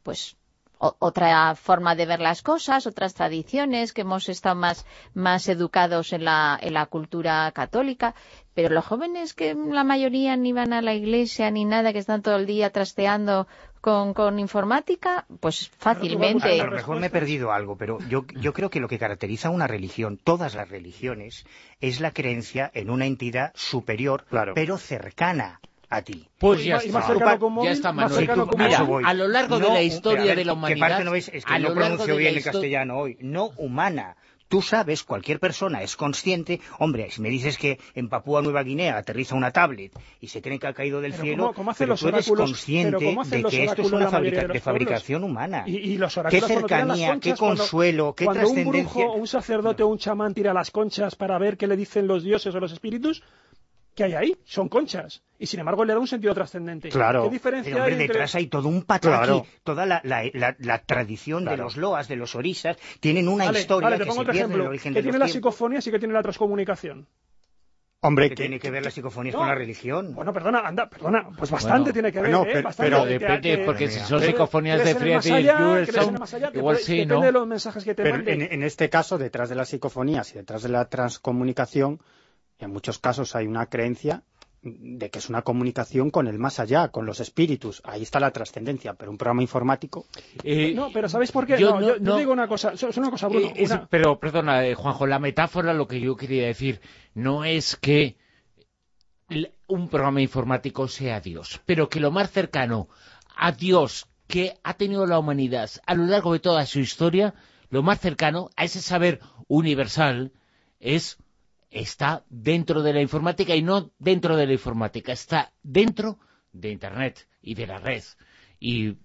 pues o- otra forma de ver las cosas, otras tradiciones, que hemos estado más, más educados en la, en la cultura católica, pero los jóvenes que la mayoría ni van a la iglesia ni nada, que están todo el día trasteando con, con informática, pues fácilmente. A lo mejor me he perdido algo, pero yo, yo creo que lo que caracteriza a una religión, todas las religiones, es la creencia en una entidad superior, Claro. pero cercana a ti. Pues ya y está. más cercano con ya está, más Manuel. Mira, A lo largo de No, la historia a ver, de la ¿qué humanidad... parte no ves? Es que a no pronuncio bien el castellano hoy. No humana. Tú sabes, cualquier persona es consciente. Hombre, si me dices que en Papúa Nueva Guinea aterriza una tablet y se creen que ha caído del Pero cielo, ¿cómo- cómo hacen pero los tú eres consciente pero ¿cómo hacen de que esto es una fabrica- de fabricación humana. Y, y los ¿Qué cercanía, qué cuando- consuelo, qué un trascendencia? brujo, o un sacerdote o un chamán tira las conchas para ver qué le dicen los dioses o los espíritus, ¿qué hay ahí? Son conchas. Y sin embargo le da un sentido trascendente. Claro. ¿Qué diferencia Pero, hombre, hay entre... detrás hay todo un pataquí, Claro. toda la, la- la- la tradición de Claro. los loas, de los orisas, tienen una Vale, historia vale, te que pongo se otro el ejemplo. origen ¿Qué de tiene los las tiempos. psicofonías y qué tiene la transcomunicación? Hombre, ¿Qué tiene que ver las psicofonías No. con la religión? Bueno, perdona, anda, perdona, pues bastante Bueno, tiene que ver, bueno, ¿eh? pero- Bastante, pero que- depende, que- porque si son que- psicofonías de el Friedrich el te igual sí, depende ¿no? de los mensajes que te Pero manden. en, en este caso, detrás de las psicofonías y detrás de la transcomunicación, en muchos casos hay una creencia de que es una comunicación con el más allá, con los espíritus. Ahí está la trascendencia, pero un programa informático... Eh, No, pero ¿sabéis por qué? yo no, no- yo, yo no- digo una cosa, es una cosa, Bruno. Eh, es- una- pero, perdona, eh, Juanjo, la metáfora, lo que yo quería decir, no es que un programa informático sea Dios, pero que lo más cercano a Dios que ha tenido la humanidad a lo largo de toda su historia, lo más cercano a ese saber universal es está dentro de la informática y no dentro de la informática, está dentro de Internet y de la red. Y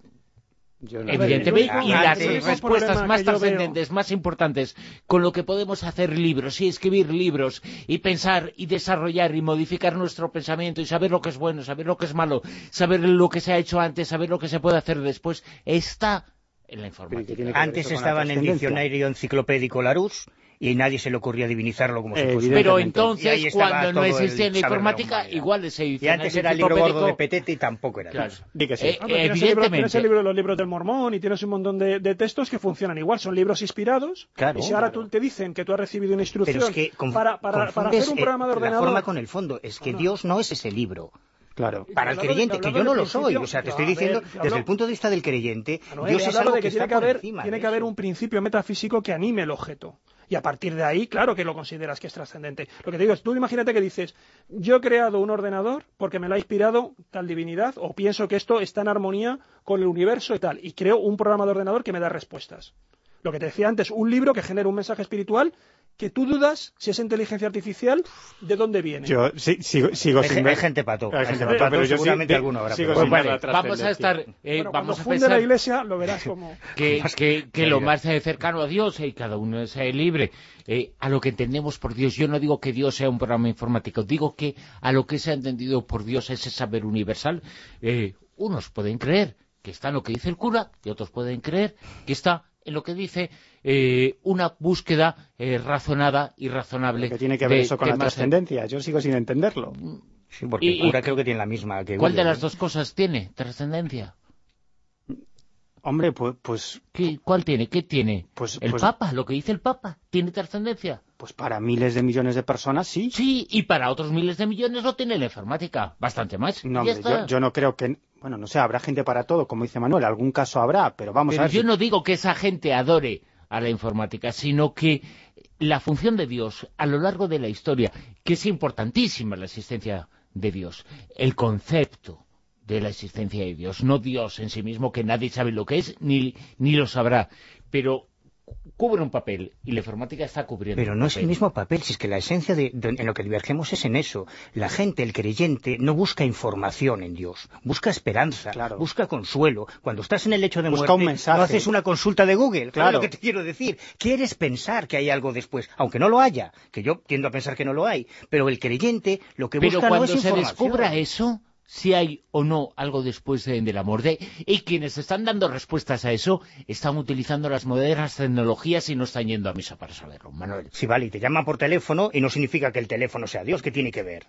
Evidentemente, y las respuestas más trascendentes, más importantes, con lo que podemos hacer libros y escribir libros y pensar y desarrollar y modificar nuestro pensamiento y saber lo que es bueno, saber lo que es malo, saber lo que se ha hecho antes, saber lo que se puede hacer después, está en la informática. Antes estaba en el diccionario enciclopédico Larousse y nadie se le ocurría divinizarlo como se fuese. Pero entonces, cuando no existía la informática, igual se hizo. Y antes era el libro gordo de Petete y tampoco era claro. eso. Eh, ah, evidentemente. Tienes el, libro, de los libros del Mormón y tienes un montón de, textos que funcionan igual. Son libros inspirados. Claro, y si ahora tú te dicen que tú has recibido una instrucción para, para, para, hacer un programa de ordenador... La forma con el fondo. Es que Dios no es ese libro. Claro. Para el creyente, que yo no lo soy. O sea, te estoy diciendo, desde el punto de vista del creyente, Dios es algo de que, tiene que haber, tiene que haber un principio metafísico que anime el objeto y a partir de ahí, claro que lo consideras que es trascendente. Lo que te digo es, tú imagínate que dices, yo he creado un ordenador porque me lo ha inspirado tal divinidad, o pienso que esto está en armonía con el universo y tal, y creo un programa de ordenador que me da respuestas. Lo que te decía antes, un libro que genera un mensaje espiritual que tú dudas si es inteligencia artificial, ¿de dónde viene? Yo sigo, sigo sin ver... gente pato. Hay gente pato, pero seguramente alguno habrá. Sigo sin vale, vamos a estar... Eh, bueno, vamos a pensar la iglesia lo verás como... [LAUGHS] Que, que, que lo más cercano a Dios, y cada uno sea libre, eh, a lo que entendemos por Dios. Yo no digo que Dios sea un programa informático, digo que a lo que se ha entendido por Dios es ese saber universal. Eh, unos pueden creer que está en lo que dice el cura, y otros pueden creer que está en lo que dice eh, una búsqueda eh, razonada y razonable. ¿Qué tiene que ver eso con la trascendencia? Yo sigo sin entenderlo. Sí, porque y, cura creo que tiene la misma. Que ¿Cuál de las dos cosas tiene trascendencia? Hombre, pues... pues ¿Cuál tiene? ¿Qué tiene? Pues, el pues Papa, lo que dice el Papa, ¿tiene trascendencia? Pues para miles de millones de personas sí. Sí, y para otros miles de millones lo tiene la informática, bastante más. No, yo, no creo que... Bueno, no sé, habrá gente para todo, como dice Manuel, algún caso habrá, pero vamos a ver... yo no digo que esa gente adore a la informática, sino que la función de Dios a lo largo de la historia, que es importantísima la existencia de Dios, el concepto de la existencia de Dios, no Dios en sí mismo, que nadie sabe lo que es, ni, ni lo sabrá, pero cubre un papel y la informática está cubriendo Pero no es el mismo papel, si es que la esencia de, en lo que divergemos es en eso. La gente, el creyente, no busca información en Dios, busca esperanza, busca consuelo. Cuando estás en el lecho de busca muerte, no haces una consulta de Google, claro lo que te quiero decir. Quieres pensar que hay algo después, aunque no lo haya, que yo tiendo a pensar que no lo hay, pero el creyente lo que busca no es información. Pero cuando se descubra eso si hay o no algo después de, la muerte, y quienes están dando respuestas a eso están utilizando las modernas tecnologías y no están yendo a misa para saberlo, Manuel. Sí, vale, y te llaman por teléfono y no significa que el teléfono sea Dios, ¿qué tiene que ver?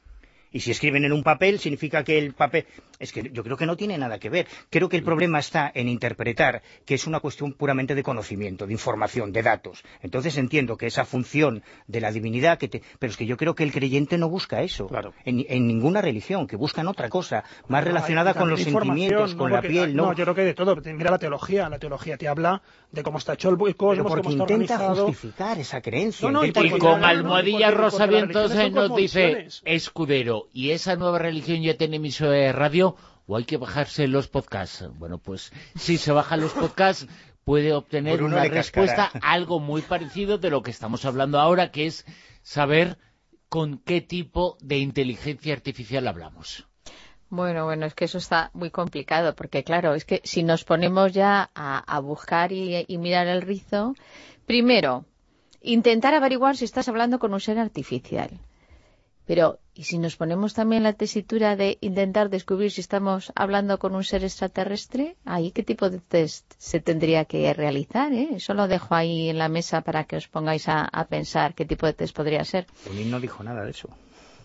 Y si escriben en un papel, significa que el papel... Es que yo creo que no tiene nada que ver. Creo que el problema está en interpretar que es una cuestión puramente de conocimiento, de información, de datos. Entonces entiendo que esa función de la divinidad... que te... Pero es que yo creo que el creyente no busca eso. Claro. En, ninguna religión, que buscan otra cosa, más relacionada con los sentimientos, con la piel. ¿no? no, yo creo que de todo. Mira la teología. La teología te habla de cómo está hecho el cosmos, Pero porque intenta justificar esa creencia. y, con almohadilla Rosa entonces nos dice escudero y esa nueva religión ya tiene emiso de radio o hay que bajarse los podcasts. Bueno, pues si se bajan los podcasts puede obtener una respuesta algo muy parecido de lo que estamos hablando ahora, que es saber con qué tipo de inteligencia artificial hablamos. Bueno, bueno, es que eso está muy complicado, porque claro, es que si nos ponemos ya a, buscar y, y, mirar el rizo, primero, intentar averiguar si estás hablando con un ser artificial. Pero, ¿y si nos ponemos también la tesitura de intentar descubrir si estamos hablando con un ser extraterrestre? ¿Ahí qué tipo de test se tendría que realizar? Eh? Eso lo dejo ahí en la mesa para que os pongáis a, pensar qué tipo de test podría ser. no dijo nada de eso.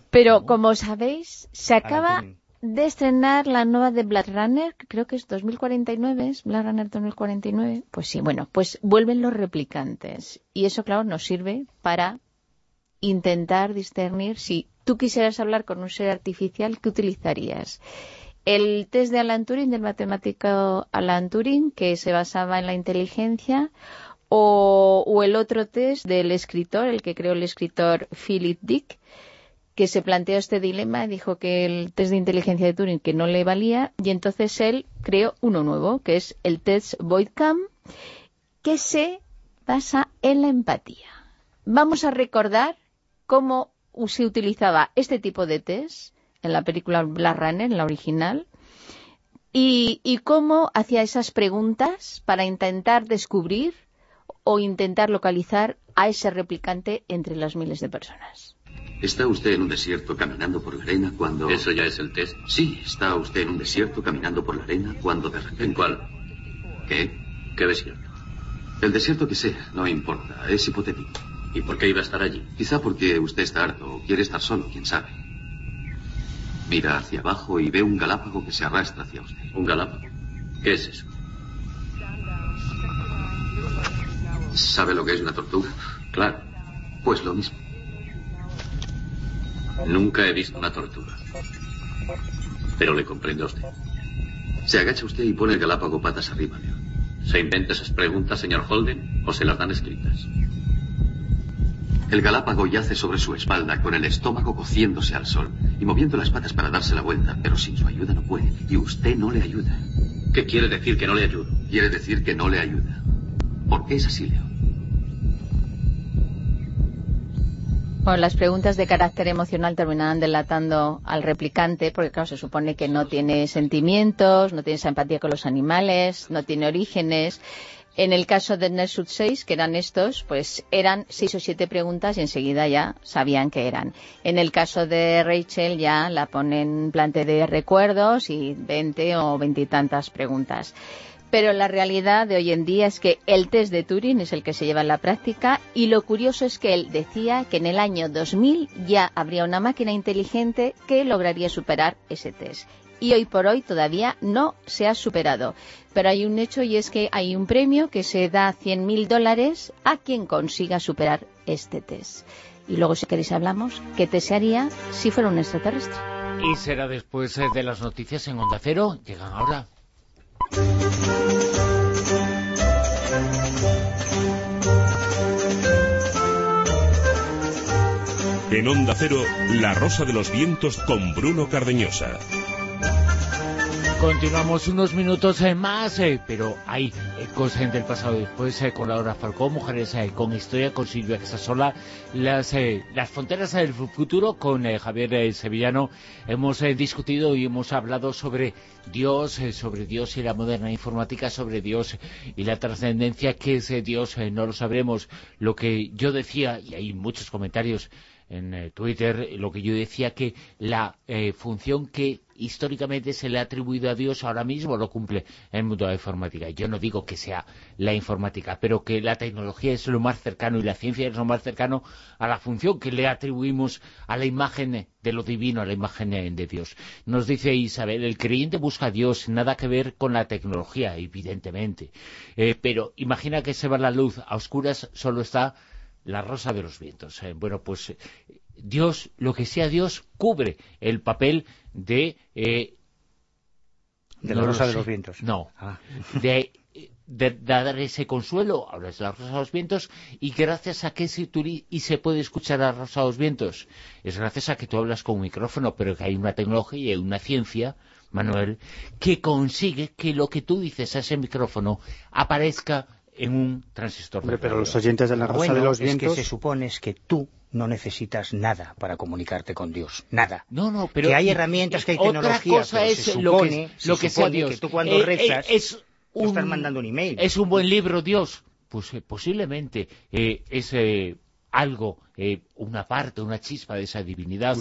Pero, como sabéis, se acaba de estrenar la nueva de Blade Runner, creo que es 2049, es Blade Runner 2049. Pues sí, bueno, pues vuelven los replicantes. Y eso, claro, nos sirve para intentar discernir si tú quisieras hablar con un ser artificial, ¿qué utilizarías? El test de Alan Turing, del matemático Alan Turing, que se basaba en la inteligencia, o, el otro test del escritor, el que creó el escritor Philip Dick, que se planteó este dilema, dijo que el test de inteligencia de Turing que no le valía, y entonces él creó uno nuevo, que es el test Voidcam, que se basa en la empatía. Vamos a recordar cómo se utilizaba este tipo de test en la película Black Runner, en la original, ¿Y, ¿Y cómo hacía esas preguntas para intentar descubrir o intentar localizar a ese replicante entre las miles de personas? ¿Está usted en un desierto caminando por la arena cuando... ¿Eso ya es el test? Sí, está usted en un desierto caminando por la arena cuando de repente... ¿En cuál? ¿Qué? ¿Qué desierto? El desierto que sea, no importa, es hipotético. ¿Y por qué iba a estar allí? Quizá porque usted está harto o quiere estar solo, quién sabe. Mira hacia abajo y ve un galápago que se arrastra hacia usted. ¿Un galápago? ¿Qué es eso? ¿Sabe lo que es una tortuga? Claro. Pues lo mismo. Nunca he visto una tortuga. Pero le comprendo a usted. Se agacha usted y pone el galápago patas arriba, Leo. ¿Se inventa esas preguntas, señor Holden, o se las dan escritas? El galápago yace sobre su espalda con el estómago cociéndose al sol y moviendo las patas para darse la vuelta, pero sin su ayuda no puede. Y usted no le ayuda. ¿Qué quiere decir que no le ayudo? Quiere decir que no le ayuda. ¿Por qué es así, Leo? Bueno, las preguntas de carácter emocional terminaban delatando al replicante, porque claro, se supone que no tiene sentimientos, no tiene esa empatía con los animales, no tiene orígenes. En el caso de Nersut 6, que eran estos, pues eran seis o siete preguntas y enseguida ya sabían que eran. En el caso de Rachel ya la ponen en plante de recuerdos y veinte o veintitantas preguntas. Pero la realidad de hoy en día es que el test de Turing es el que se lleva en la práctica y lo curioso es que él decía que en el año 2000 ya habría una máquina inteligente que lograría superar ese test. Y hoy por hoy todavía no se ha superado. Pero hay un hecho y es que hay un premio que se da 100.000 dólares a quien consiga superar este test. Y luego, si queréis, hablamos qué test se haría si fuera un extraterrestre. Y será después de las noticias en Onda Cero. Llegan ahora. En Onda Cero, La Rosa de los Vientos con Bruno Cardeñosa. Continuamos unos minutos eh, más, eh, pero hay cosas del pasado después eh, con Laura Falcón, Mujeres con Historia, con Silvia Casasola, las, las fronteras del futuro con Javier Sevillano. Hemos discutido y hemos hablado sobre Dios, sobre Dios y la moderna informática, sobre Dios y la trascendencia que es Dios, no lo sabremos. Lo que yo decía, y hay muchos comentarios en Twitter, lo que yo decía que la función que históricamente se le ha atribuido a Dios, ahora mismo lo cumple el mundo de la informática. Yo no digo que sea la informática, pero que la tecnología es lo más cercano y la ciencia es lo más cercano a la función que le atribuimos a la imagen de lo divino, a la imagen de Dios. Nos dice Isabel, el creyente busca a Dios, nada que ver con la tecnología, evidentemente. Eh, pero imagina que se va la luz, a oscuras solo está la rosa de los vientos. Eh, bueno, pues Dios, lo que sea Dios, cubre el papel de... Eh, de la rosa de los vientos. No, ah. de, dar ese consuelo, ahora es la rosa de los vientos, y gracias a que se, y se puede escuchar la rosa de los vientos, es gracias a que tú hablas con un micrófono, pero que hay una tecnología y una ciencia, Manuel, que consigue que lo que tú dices a ese micrófono aparezca en un transistor. pero los oyentes de la rosa de los vientos... es que se supone que tú no necesitas nada para comunicarte con Dios, nada. No, no, pero... Que hay herramientas, que hay tecnología, cosa es se supone, lo que, sea Dios. que tú cuando eh, rezas eh, es un, estás mandando un email. ¿Es un buen libro Dios? Pues eh, posiblemente es algo, una parte, una chispa de esa divinidad.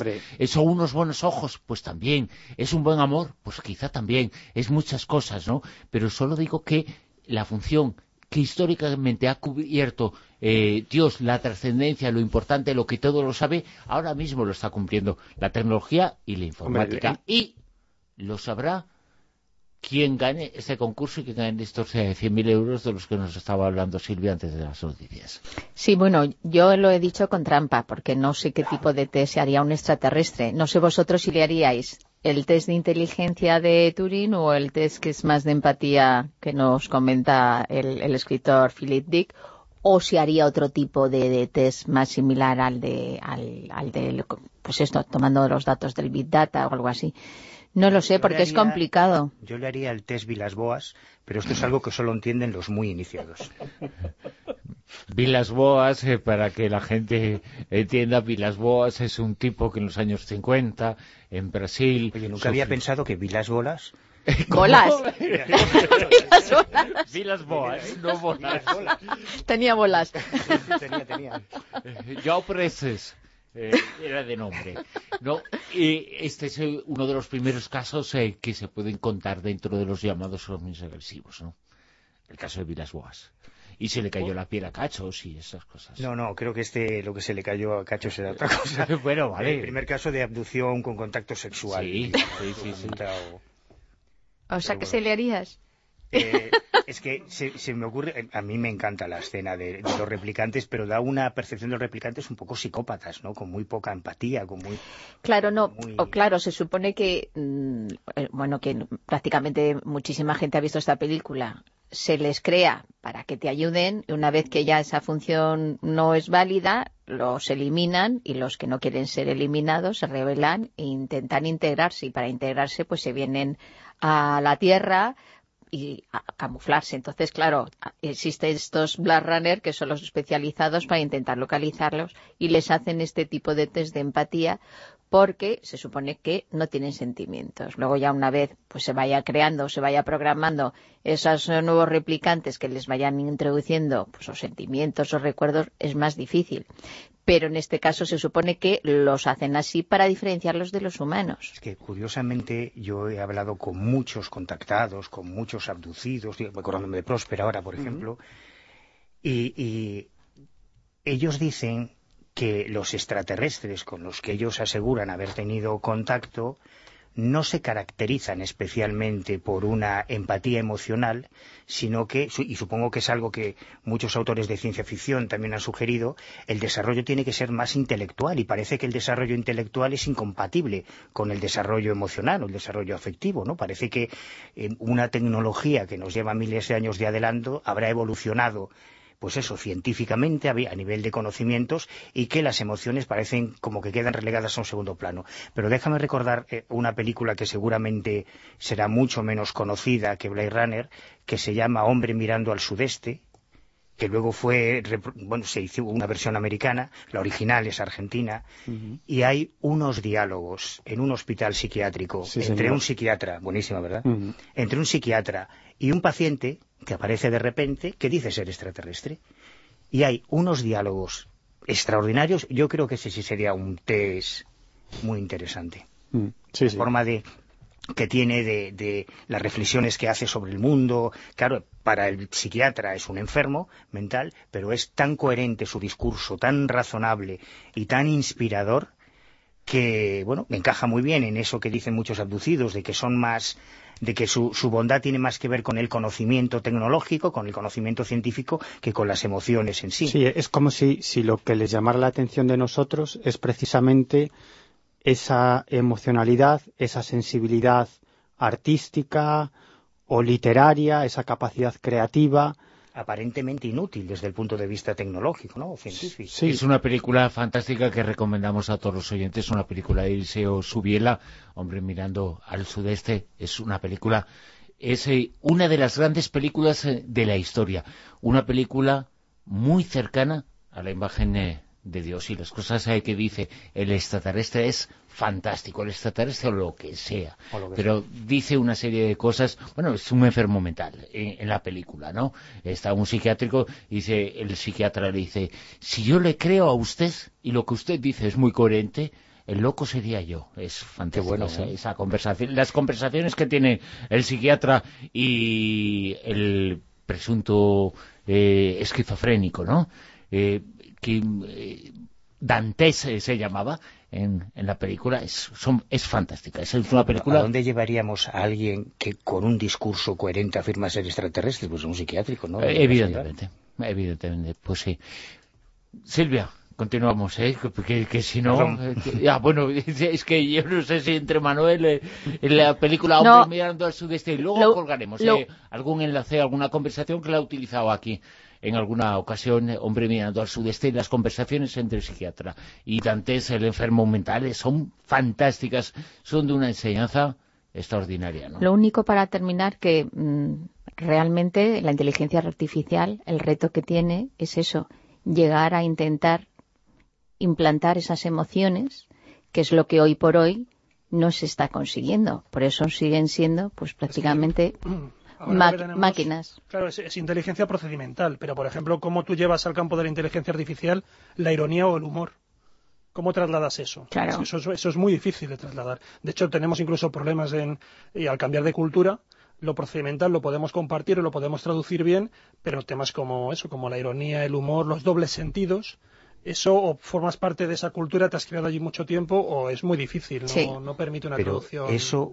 ¿Son unos buenos ojos? Pues también. ¿Es un buen amor? Pues quizá también. Es muchas cosas, ¿no? Pero solo digo que la función que históricamente ha cubierto eh, Dios, la trascendencia, lo importante, lo que todo lo sabe, ahora mismo lo está cumpliendo la tecnología y la informática. Y lo sabrá quien gane este concurso y quien gane estos 100.000 eh, euros de los que nos estaba hablando Silvia antes de las noticias. Sí, bueno, yo lo he dicho con trampa, porque no sé qué tipo de test se haría un extraterrestre. No sé vosotros si le haríais el test de inteligencia de Turing o el test que es más de empatía que nos comenta el, escritor Philip Dick o si haría otro tipo de, test más similar al de, al de, pues esto, tomando los datos del Big Data o algo así. No lo sé, porque es complicado. Yo le haría el test Vilas Boas, pero esto es algo que solo entienden los muy iniciados. [LAUGHS] Vilas Boas, eh, para que la gente entienda, Vilas Boas es un tipo que en los años 50, en Brasil... Oye, nunca había pensado que Vilas Boas [LAUGHS] Bolas. Vi las bolas, no bolas. Tenía bolas. tenía, tenía. [LAUGHS] Joao Preces. Eh, era de nombre. No, este es eh, uno de los primeros casos eh, que se pueden contar dentro de los llamados ovnis agresivos, ¿no? El caso de Vilas Boas. Y se le cayó la piel a Cachos y esas cosas. No, no, creo que este, lo que se le cayó a Cachos era otra cosa. [LAUGHS] bueno, vale. El primer caso de abducción con contacto sexual. Sí, sí, sí. sí. O sea, que se le harías. Eh, es que se, me ocurre, a mí me encanta la escena de, los replicantes, pero da una percepción de los replicantes un poco psicópatas, ¿no? Con muy poca empatía, con muy... Claro, no, o claro, se supone que, mm, eh, bueno, que prácticamente muchísima gente ha visto esta película, se les crea para que te ayuden y una vez que ya esa función no es válida, los eliminan y los que no quieren ser eliminados se rebelan e intentan integrarse y para integrarse pues se vienen a la Tierra y a camuflarse. Entonces, claro, existen estos Black Runner que son los especializados para intentar localizarlos y les hacen este tipo de test de empatía porque se supone que no tienen sentimientos. Luego ya una vez pues se vaya creando, se vaya programando esos nuevos replicantes que les vayan introduciendo pues, los sentimientos o recuerdos, es más difícil pero en este caso se supone que los hacen así para diferenciarlos de los humanos. Es que curiosamente yo he hablado con muchos contactados, con muchos abducidos, acordándome de Próspera ahora, por ejemplo, y ellos dicen que los extraterrestres con los que ellos aseguran haber tenido contacto no se caracterizan especialmente por una empatía emocional, sino que, y supongo que es algo que muchos autores de ciencia ficción también han sugerido, el desarrollo tiene que ser más intelectual y parece que el desarrollo intelectual es incompatible con el desarrollo emocional o el desarrollo afectivo, ¿no? Parece que eh, una tecnología que nos lleva miles de años de adelanto habrá evolucionado pues eso, científicamente, a nivel de conocimientos, y que las emociones parecen como que quedan relegadas a un segundo plano. Pero déjame recordar eh, una película que seguramente será mucho menos conocida que Blade Runner, que se llama Hombre mirando al sudeste, que luego fue, bueno, se hizo una versión americana, la original es argentina, y hay unos diálogos en un hospital psiquiátrico entre un psiquiatra, buenísima, ¿verdad? Entre un psiquiatra y un paciente que aparece de repente que dice ser extraterrestre. Y hay unos diálogos extraordinarios. Yo creo que ese sí sería un test muy interesante. Mm, la forma de que tiene de, de, las reflexiones que hace sobre el mundo. Claro, para el psiquiatra es un enfermo mental, pero es tan coherente su discurso, tan razonable y tan inspirador que, bueno, me encaja muy bien en eso que dicen muchos abducidos, de que son más de que su, bondad tiene más que ver con el conocimiento tecnológico, con el conocimiento científico, que con las emociones en sí. Sí, es como si, si lo que les llamara la atención de nosotros es precisamente esa emocionalidad, esa sensibilidad artística o literaria, esa capacidad creativa, aparentemente inútil desde el punto de vista tecnológico, ¿no? científico. Sí. Es una película fantástica que recomendamos a todos los oyentes, una película de Eliseo Subiela, Hombre mirando al sudeste, es una película, es eh, una de las grandes películas eh, de la historia, una película muy cercana a la imagen eh, de Dios y las cosas que dice el extraterrestre es fantástico, el extraterrestre o lo que sea, pero dice una serie de cosas, bueno, es un enfermo mental en, la película, ¿no? Está un psiquiátrico, dice, el psiquiatra le dice, si yo le creo a usted y lo que usted dice es muy coherente, el loco sería yo. Es fantástico bueno, esa, conversación. Las conversaciones que tiene el psiquiatra y el presunto eh, esquizofrénico, ¿no? Eh, que eh, Dantes eh, se llamaba en, la película, es, es fantástica. Es una película... ¿A dónde llevaríamos a alguien que con un discurso coherente afirma ser extraterrestre? Pues un psiquiátrico, ¿no? Eh, evidentemente, evidentemente, pues sí. Silvia, continuamos, ¿eh? Que, si no... ya, bueno, [LAUGHS] es que yo no sé si entre Manuel en la película Hombre mirando al sudeste y luego colgaremos algún enlace, alguna conversación que la ha utilizado aquí en alguna ocasión, hombre mirando al sudeste, las conversaciones entre el psiquiatra y Dantes, el enfermo mental, son fantásticas, son de una enseñanza extraordinaria. Lo único para terminar que mm, realmente la inteligencia artificial, el reto que tiene es eso, llegar a intentar implantar esas emociones, que es lo que hoy por hoy no se está consiguiendo. Por eso siguen siendo, pues prácticamente [CLEARS THROAT] máquinas. Claro, es, inteligencia procedimental, pero por ejemplo, ¿cómo tú llevas al campo de la inteligencia artificial la ironía o el humor? ¿Cómo trasladas eso? Claro. Eso, es muy difícil de trasladar. De hecho, tenemos incluso problemas en, y al cambiar de cultura, lo procedimental lo podemos compartir o lo podemos traducir bien, pero temas como eso, como la ironía, el humor, los dobles sentidos, eso o formas parte de esa cultura, te has creado allí mucho tiempo o es muy difícil, no, permite una traducción. Eso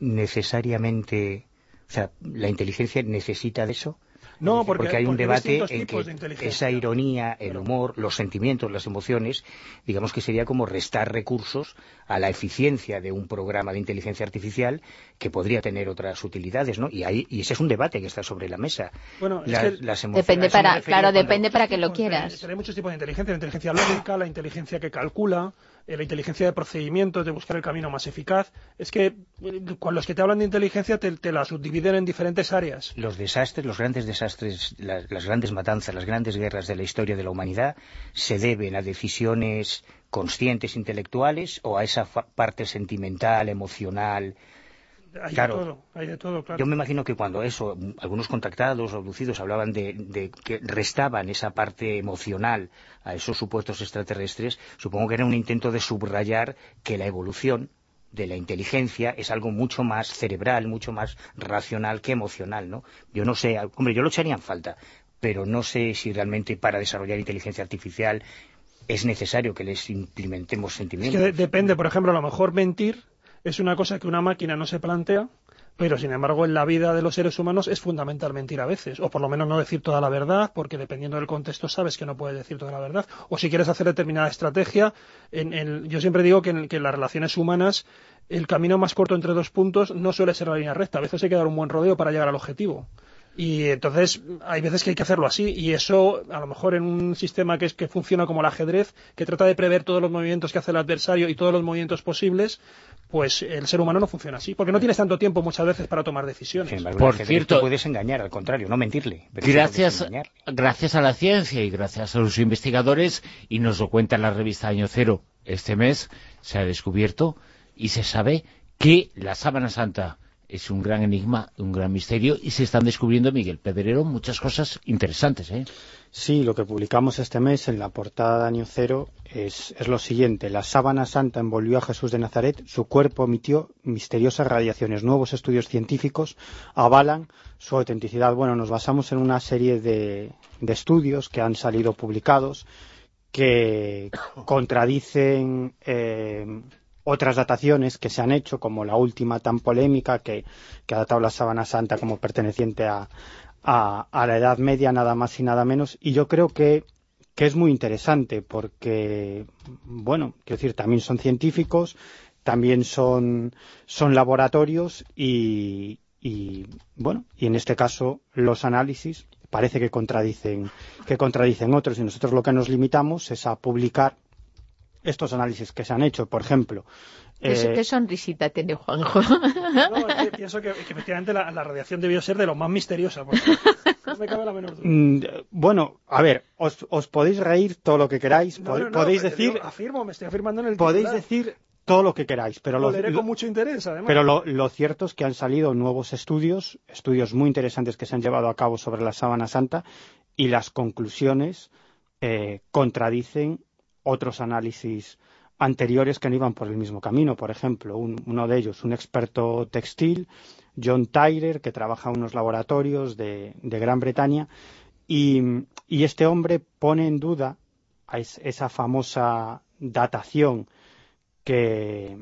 necesariamente, o sea, la inteligencia necesita de eso. No, porque, hay un debate en que esa ironía, el humor, los sentimientos, las emociones, digamos que sería como restar recursos a la eficiencia de un programa de inteligencia artificial que podría tener otras utilidades, ¿no? Y ahí y ese es un debate que está sobre la mesa. Bueno, depende para, claro, depende para que lo quieras. Hay muchos tipos de inteligencia, la inteligencia lógica, la inteligencia que calcula, la inteligencia de procedimientos, de buscar el camino más eficaz. Es que eh, con los que te hablan de inteligencia te, la subdividen en diferentes áreas. Los desastres, los grandes desastres, las grandes matanzas, las grandes guerras de la historia de la humanidad se deben a decisiones conscientes intelectuales o a esa parte sentimental, emocional, hay claro, de todo, hay de todo, claro. Yo me imagino que cuando eso, algunos contactados o lucidos hablaban de, que restaban esa parte emocional a esos supuestos extraterrestres, supongo que era un intento de subrayar que la evolución de la inteligencia es algo mucho más cerebral, mucho más racional que emocional, ¿no? Yo no sé, hombre, yo lo echaría en falta, pero no sé si realmente para desarrollar inteligencia artificial es necesario que les implementemos sentimientos. Es que depende, por ejemplo, a lo mejor mentir es una cosa que una máquina no se plantea, pero sin embargo en la vida de los seres humanos es fundamental mentir a veces, o por lo menos no decir toda la verdad, porque dependiendo del contexto sabes que no puedes decir toda la verdad, o si quieres hacer determinada estrategia, en yo siempre digo que en, que en las relaciones humanas el camino más corto entre dos puntos no suele ser la línea recta, a veces hay que dar un buen rodeo para llegar al objetivo. Y entonces hay veces que hay que hacerlo así y eso a lo mejor en un sistema que, es, que funciona como el ajedrez, que trata de prever todos los movimientos que hace el adversario y todos los movimientos posibles, pues el ser humano no funciona así, porque no tienes tanto tiempo muchas veces para tomar decisiones. Por cierto, puedes engañar, al contrario, no mentirle. gracias, gracias a la ciencia y gracias a los investigadores, y nos lo cuenta la revista Año Cero, este mes se ha descubierto y se sabe que la sábana santa es un gran enigma, un gran misterio, y se están descubriendo, Miguel Pedrero, muchas cosas interesantes. ¿eh? Sí, lo que publicamos este mes en la portada de Año Cero es, lo siguiente. La sábana santa envolvió a Jesús de Nazaret, su cuerpo emitió misteriosas radiaciones. Nuevos estudios científicos avalan su autenticidad. Bueno, nos basamos en una serie de, de estudios que han salido publicados que contradicen eh, otras dataciones que se han hecho, como la última tan polémica que, ha datado la sábana santa como perteneciente a, la Edad Media, nada más y nada menos, y yo creo que, es muy interesante porque, bueno, quiero decir, también son científicos, también son, son laboratorios y, y, bueno, y en este caso los análisis parece que contradicen, que contradicen otros. Y nosotros lo que nos limitamos es a publicar estos análisis que se han hecho, por ejemplo. Eh, ¿Qué sonrisita tiene Juanjo? [LAUGHS] No, pienso que, efectivamente la, radiación debió ser de lo más misteriosa. No me cabe la menor duda. Mm, bueno, a ver, os, podéis reír todo lo que queráis. podéis decir. afirmo, me estoy afirmando en el Podéis decir todo lo que queráis, pero lo, leeré con mucho interés, además. Pero lo, cierto es que han salido nuevos estudios, estudios muy interesantes que se han llevado a cabo sobre la sábana santa, y las conclusiones eh, contradicen otros análisis anteriores que no iban por el mismo camino. Por ejemplo, uno de ellos, un experto textil, John Tyler, que trabaja en unos laboratorios de, Gran Bretaña, y, este hombre pone en duda esa famosa datación que,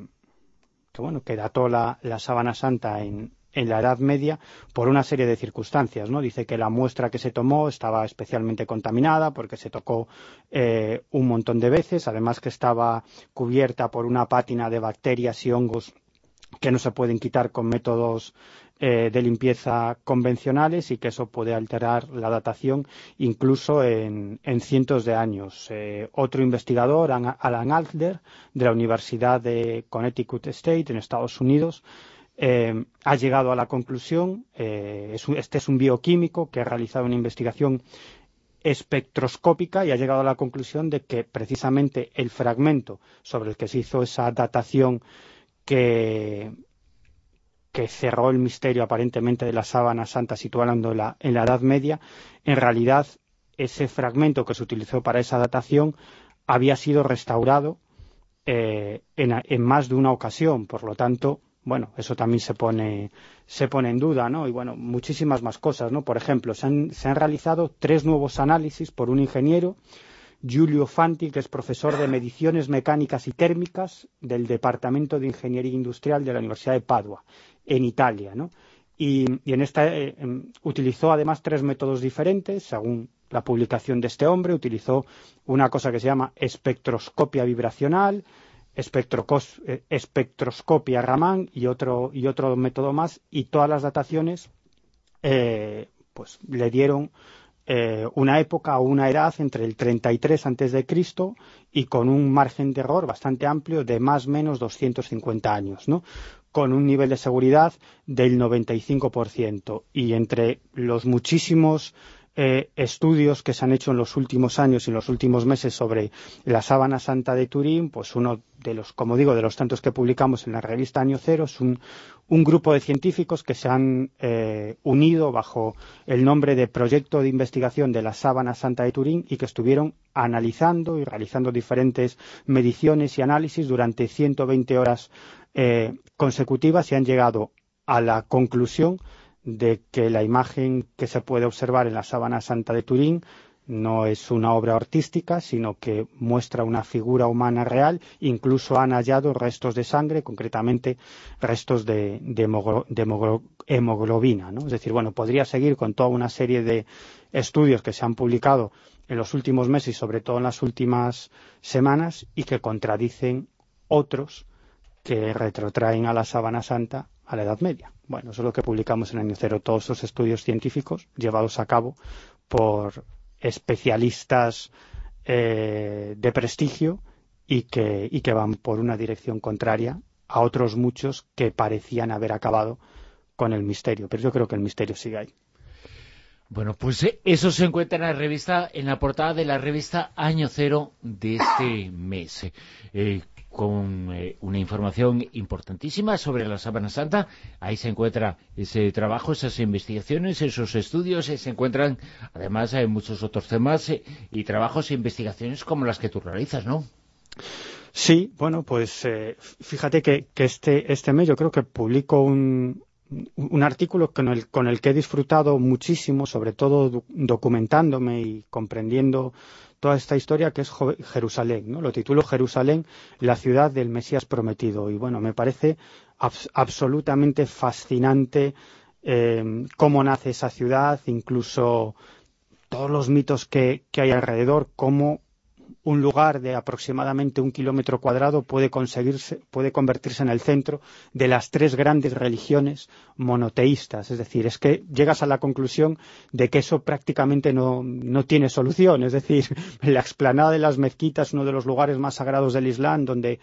bueno, que dató la, la sábana santa en, en la Edad Media por una serie de circunstancias. ¿no? Dice que la muestra que se tomó estaba especialmente contaminada porque se tocó eh, un montón de veces, además que estaba cubierta por una pátina de bacterias y hongos que no se pueden quitar con métodos eh, de limpieza convencionales y que eso puede alterar la datación incluso en, cientos de años. Eh, otro investigador, Alan Alder, de la Universidad de Connecticut State en Estados Unidos, eh, ha llegado a la conclusión, eh, este es un bioquímico que ha realizado una investigación espectroscópica y ha llegado a la conclusión de que precisamente el fragmento sobre el que se hizo esa datación que, cerró el misterio aparentemente de la sábana santa situándola en la Edad Media, en realidad ese fragmento que se utilizó para esa datación había sido restaurado eh, en, más de una ocasión, por lo tanto, bueno, eso también se pone, se pone en duda, ¿no? Y bueno, muchísimas más cosas, ¿no? Por ejemplo, se han, se han realizado tres nuevos análisis por un ingeniero, Giulio Fanti, que es profesor de mediciones mecánicas y térmicas del Departamento de Ingeniería Industrial de la Universidad de Padua, en Italia, ¿no? Y, en esta eh, em, utilizó además tres métodos diferentes, según la publicación de este hombre, utilizó una cosa que se llama espectroscopia vibracional, espectroscopia Raman y otro, y otro método más, y todas las dataciones eh, pues le dieron eh, una época o una edad entre el 33 antes de Cristo y con un margen de error bastante amplio de más o menos 250 años, ¿no? con un nivel de seguridad del 95%. Y entre los muchísimos eh, estudios que se han hecho en los últimos años y en los últimos meses sobre la sábana santa de Turín, pues uno de los, como digo, de los tantos que publicamos en la revista Año Cero es un, grupo de científicos que se han eh, unido bajo el nombre de Proyecto de Investigación de la Sábana Santa de Turín y que estuvieron analizando y realizando diferentes mediciones y análisis durante 120 horas eh, consecutivas y han llegado a la conclusión de que la imagen que se puede observar en la sábana santa de Turín no es una obra artística, sino que muestra una figura humana real. Incluso han hallado restos de sangre, concretamente restos de, hemoglobina. ¿no? Es decir, bueno, podría seguir con toda una serie de estudios que se han publicado en los últimos meses y sobre todo en las últimas semanas y que contradicen otros que retrotraen a la sábana santa a la Edad Media. Bueno, eso es lo que publicamos en Año Cero, todos esos estudios científicos llevados a cabo por especialistas eh, de prestigio y que, van por una dirección contraria a otros muchos que parecían haber acabado con el misterio. Pero yo creo que el misterio sigue ahí. Bueno, pues eh, eso se encuentra en la revista, en la portada de la revista Año Cero de este mes. Eh, con eh, una información importantísima sobre la Sábana Santa. Ahí se encuentra ese trabajo, esas investigaciones, esos estudios, se encuentran además hay muchos otros temas eh, y trabajos e investigaciones como las que tú realizas, ¿no? Sí, bueno, pues eh, fíjate que, este, este mes yo creo que publico un, un artículo con el, con el que he disfrutado muchísimo, sobre todo documentándome y comprendiendo toda esta historia que es Jerusalén. Lo titulo Jerusalén, la ciudad del Mesías prometido. Y bueno, me parece absolutamente fascinante eh, cómo nace esa ciudad, incluso todos los mitos que hay alrededor, cómo un lugar de aproximadamente un kilómetro cuadrado puede, conseguirse, puede convertirse en el centro de las tres grandes religiones monoteístas. Es decir, es que llegas a la conclusión de que eso prácticamente no, no tiene solución. Es decir, [LAUGHS] la explanada de las mezquitas, uno de los lugares más sagrados del Islam, donde,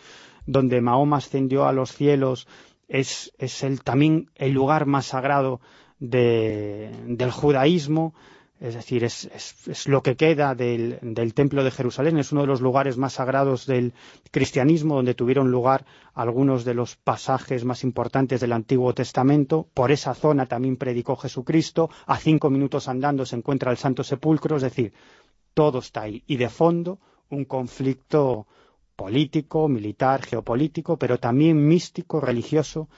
donde Mahoma ascendió a los cielos, es, es el, también el lugar más sagrado de, del judaísmo es decir, es, lo que queda del, Templo de Jerusalén, es uno de los lugares más sagrados del cristianismo, donde tuvieron lugar algunos de los pasajes más importantes del Antiguo Testamento. Por esa zona también predicó Jesucristo. A cinco minutos andando se encuentra el Santo Sepulcro, es decir, todo está ahí. Y de fondo, un conflicto político, militar, geopolítico, pero también místico, religioso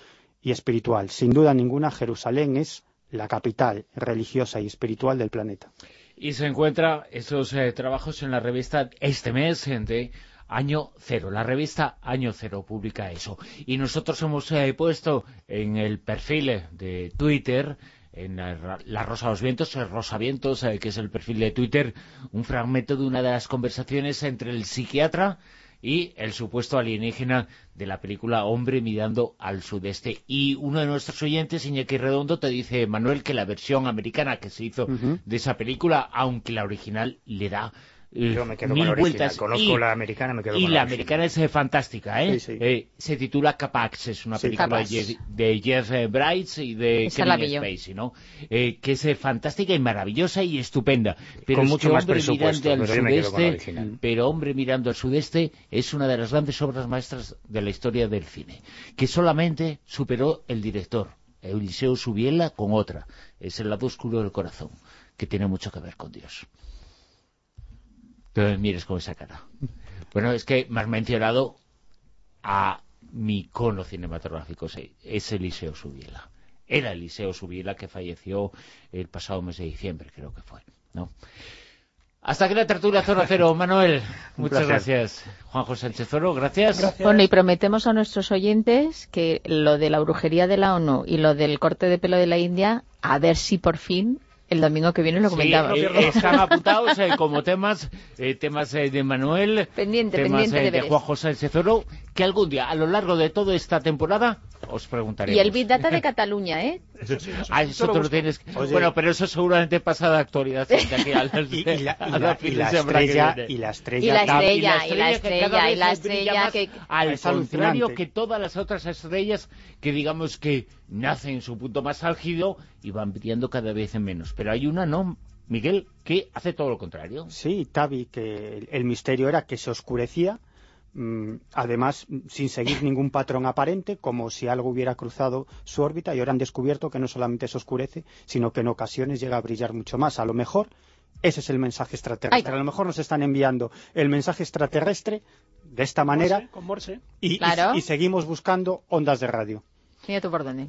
y espiritual. Sin duda ninguna, Jerusalén es la capital religiosa y espiritual del planeta. Y se encuentra esos eh, trabajos en la revista este mes de Año Cero. La revista Año Cero publica eso. Y nosotros hemos eh, puesto en el perfil de Twitter en la, Rosa los Vientos, Rosa Vientos, eh, que es el perfil de Twitter, un fragmento de una de las conversaciones entre el psiquiatra y el supuesto alienígena de la película Hombre mirando al sudeste. Y uno de nuestros oyentes, Iñaki Redondo, te dice, Manuel, que la versión americana que se hizo de esa película, aunque la original le da Yo me quedo mil con la vueltas. Conozco y, la americana, me quedo y con la la americana es eh, fantástica, ¿eh? Sí, sí. Eh, Se titula Capax, es una Sí, película de Capax. Jeff, de Jeff eh, Bridges y de Esa Kevin. Spacey, ¿no? Eh, que es fantástica y maravillosa y estupenda. Pero Con es mucho más hombre presupuesto, mirando al sudeste, original. pero hombre mirando al sudeste es una de las grandes obras maestras de la historia del cine, que solamente superó el director, Eliseo Subiela, con otra. Es el lado oscuro del corazón, que tiene mucho que ver con Dios. Que me mires con esa cara. Bueno, es que me has mencionado a mi icono cinematográfico, es Eliseo Subiela. Era Eliseo Subiela que falleció el pasado mes de diciembre, creo que fue, ¿no? Hasta aquí la tertulia Zona Cero. [LAUGHS] Manuel, muchas placer. gracias. Juanjo Sánchez Oro, gracias. Gracias. Bueno, y prometemos a nuestros oyentes que lo de la brujería de la ONU y lo del corte de pelo de la India, a ver si por fin el domingo que viene lo Sí, comentamos. eh, están [LAUGHS] apuntados eh, como temas eh, temas eh, de Manuel, Pendiente, temas pendiente eh, de de veres. Juanjo Sánchez Oro, que algún día, a lo largo de toda esta temporada, os preguntaremos. y el Big Data de Cataluña, ¿eh? Eso sí, eso sí, Ah, eso lo tienes que- Oye. Bueno, pero eso seguramente pasa de actualidad [LAUGHS] [LAUGHS] Y, y la, y a la- fin y la estrella, y la Y estrella, estrella, y la estrella, y la estrella que... Al Es contrario alucinante. que todas las otras estrellas que digamos que nacen en su punto más álgido y van brillando cada vez en menos. Pero hay una, ¿no, Miguel, que hace todo lo contrario? Sí, Tavi, que el, el misterio era que se oscurecía, además mm, sin seguir ningún patrón aparente, como si algo hubiera cruzado su órbita, y ahora han descubierto que no solamente se oscurece, sino que en ocasiones llega a brillar mucho más. A lo mejor ese es el mensaje extraterrestre. Ay. A lo mejor nos están enviando el mensaje extraterrestre de esta manera Morse, con Morse. y, y- Claro. y seguimos buscando ondas de radio. Mira tú por dónde.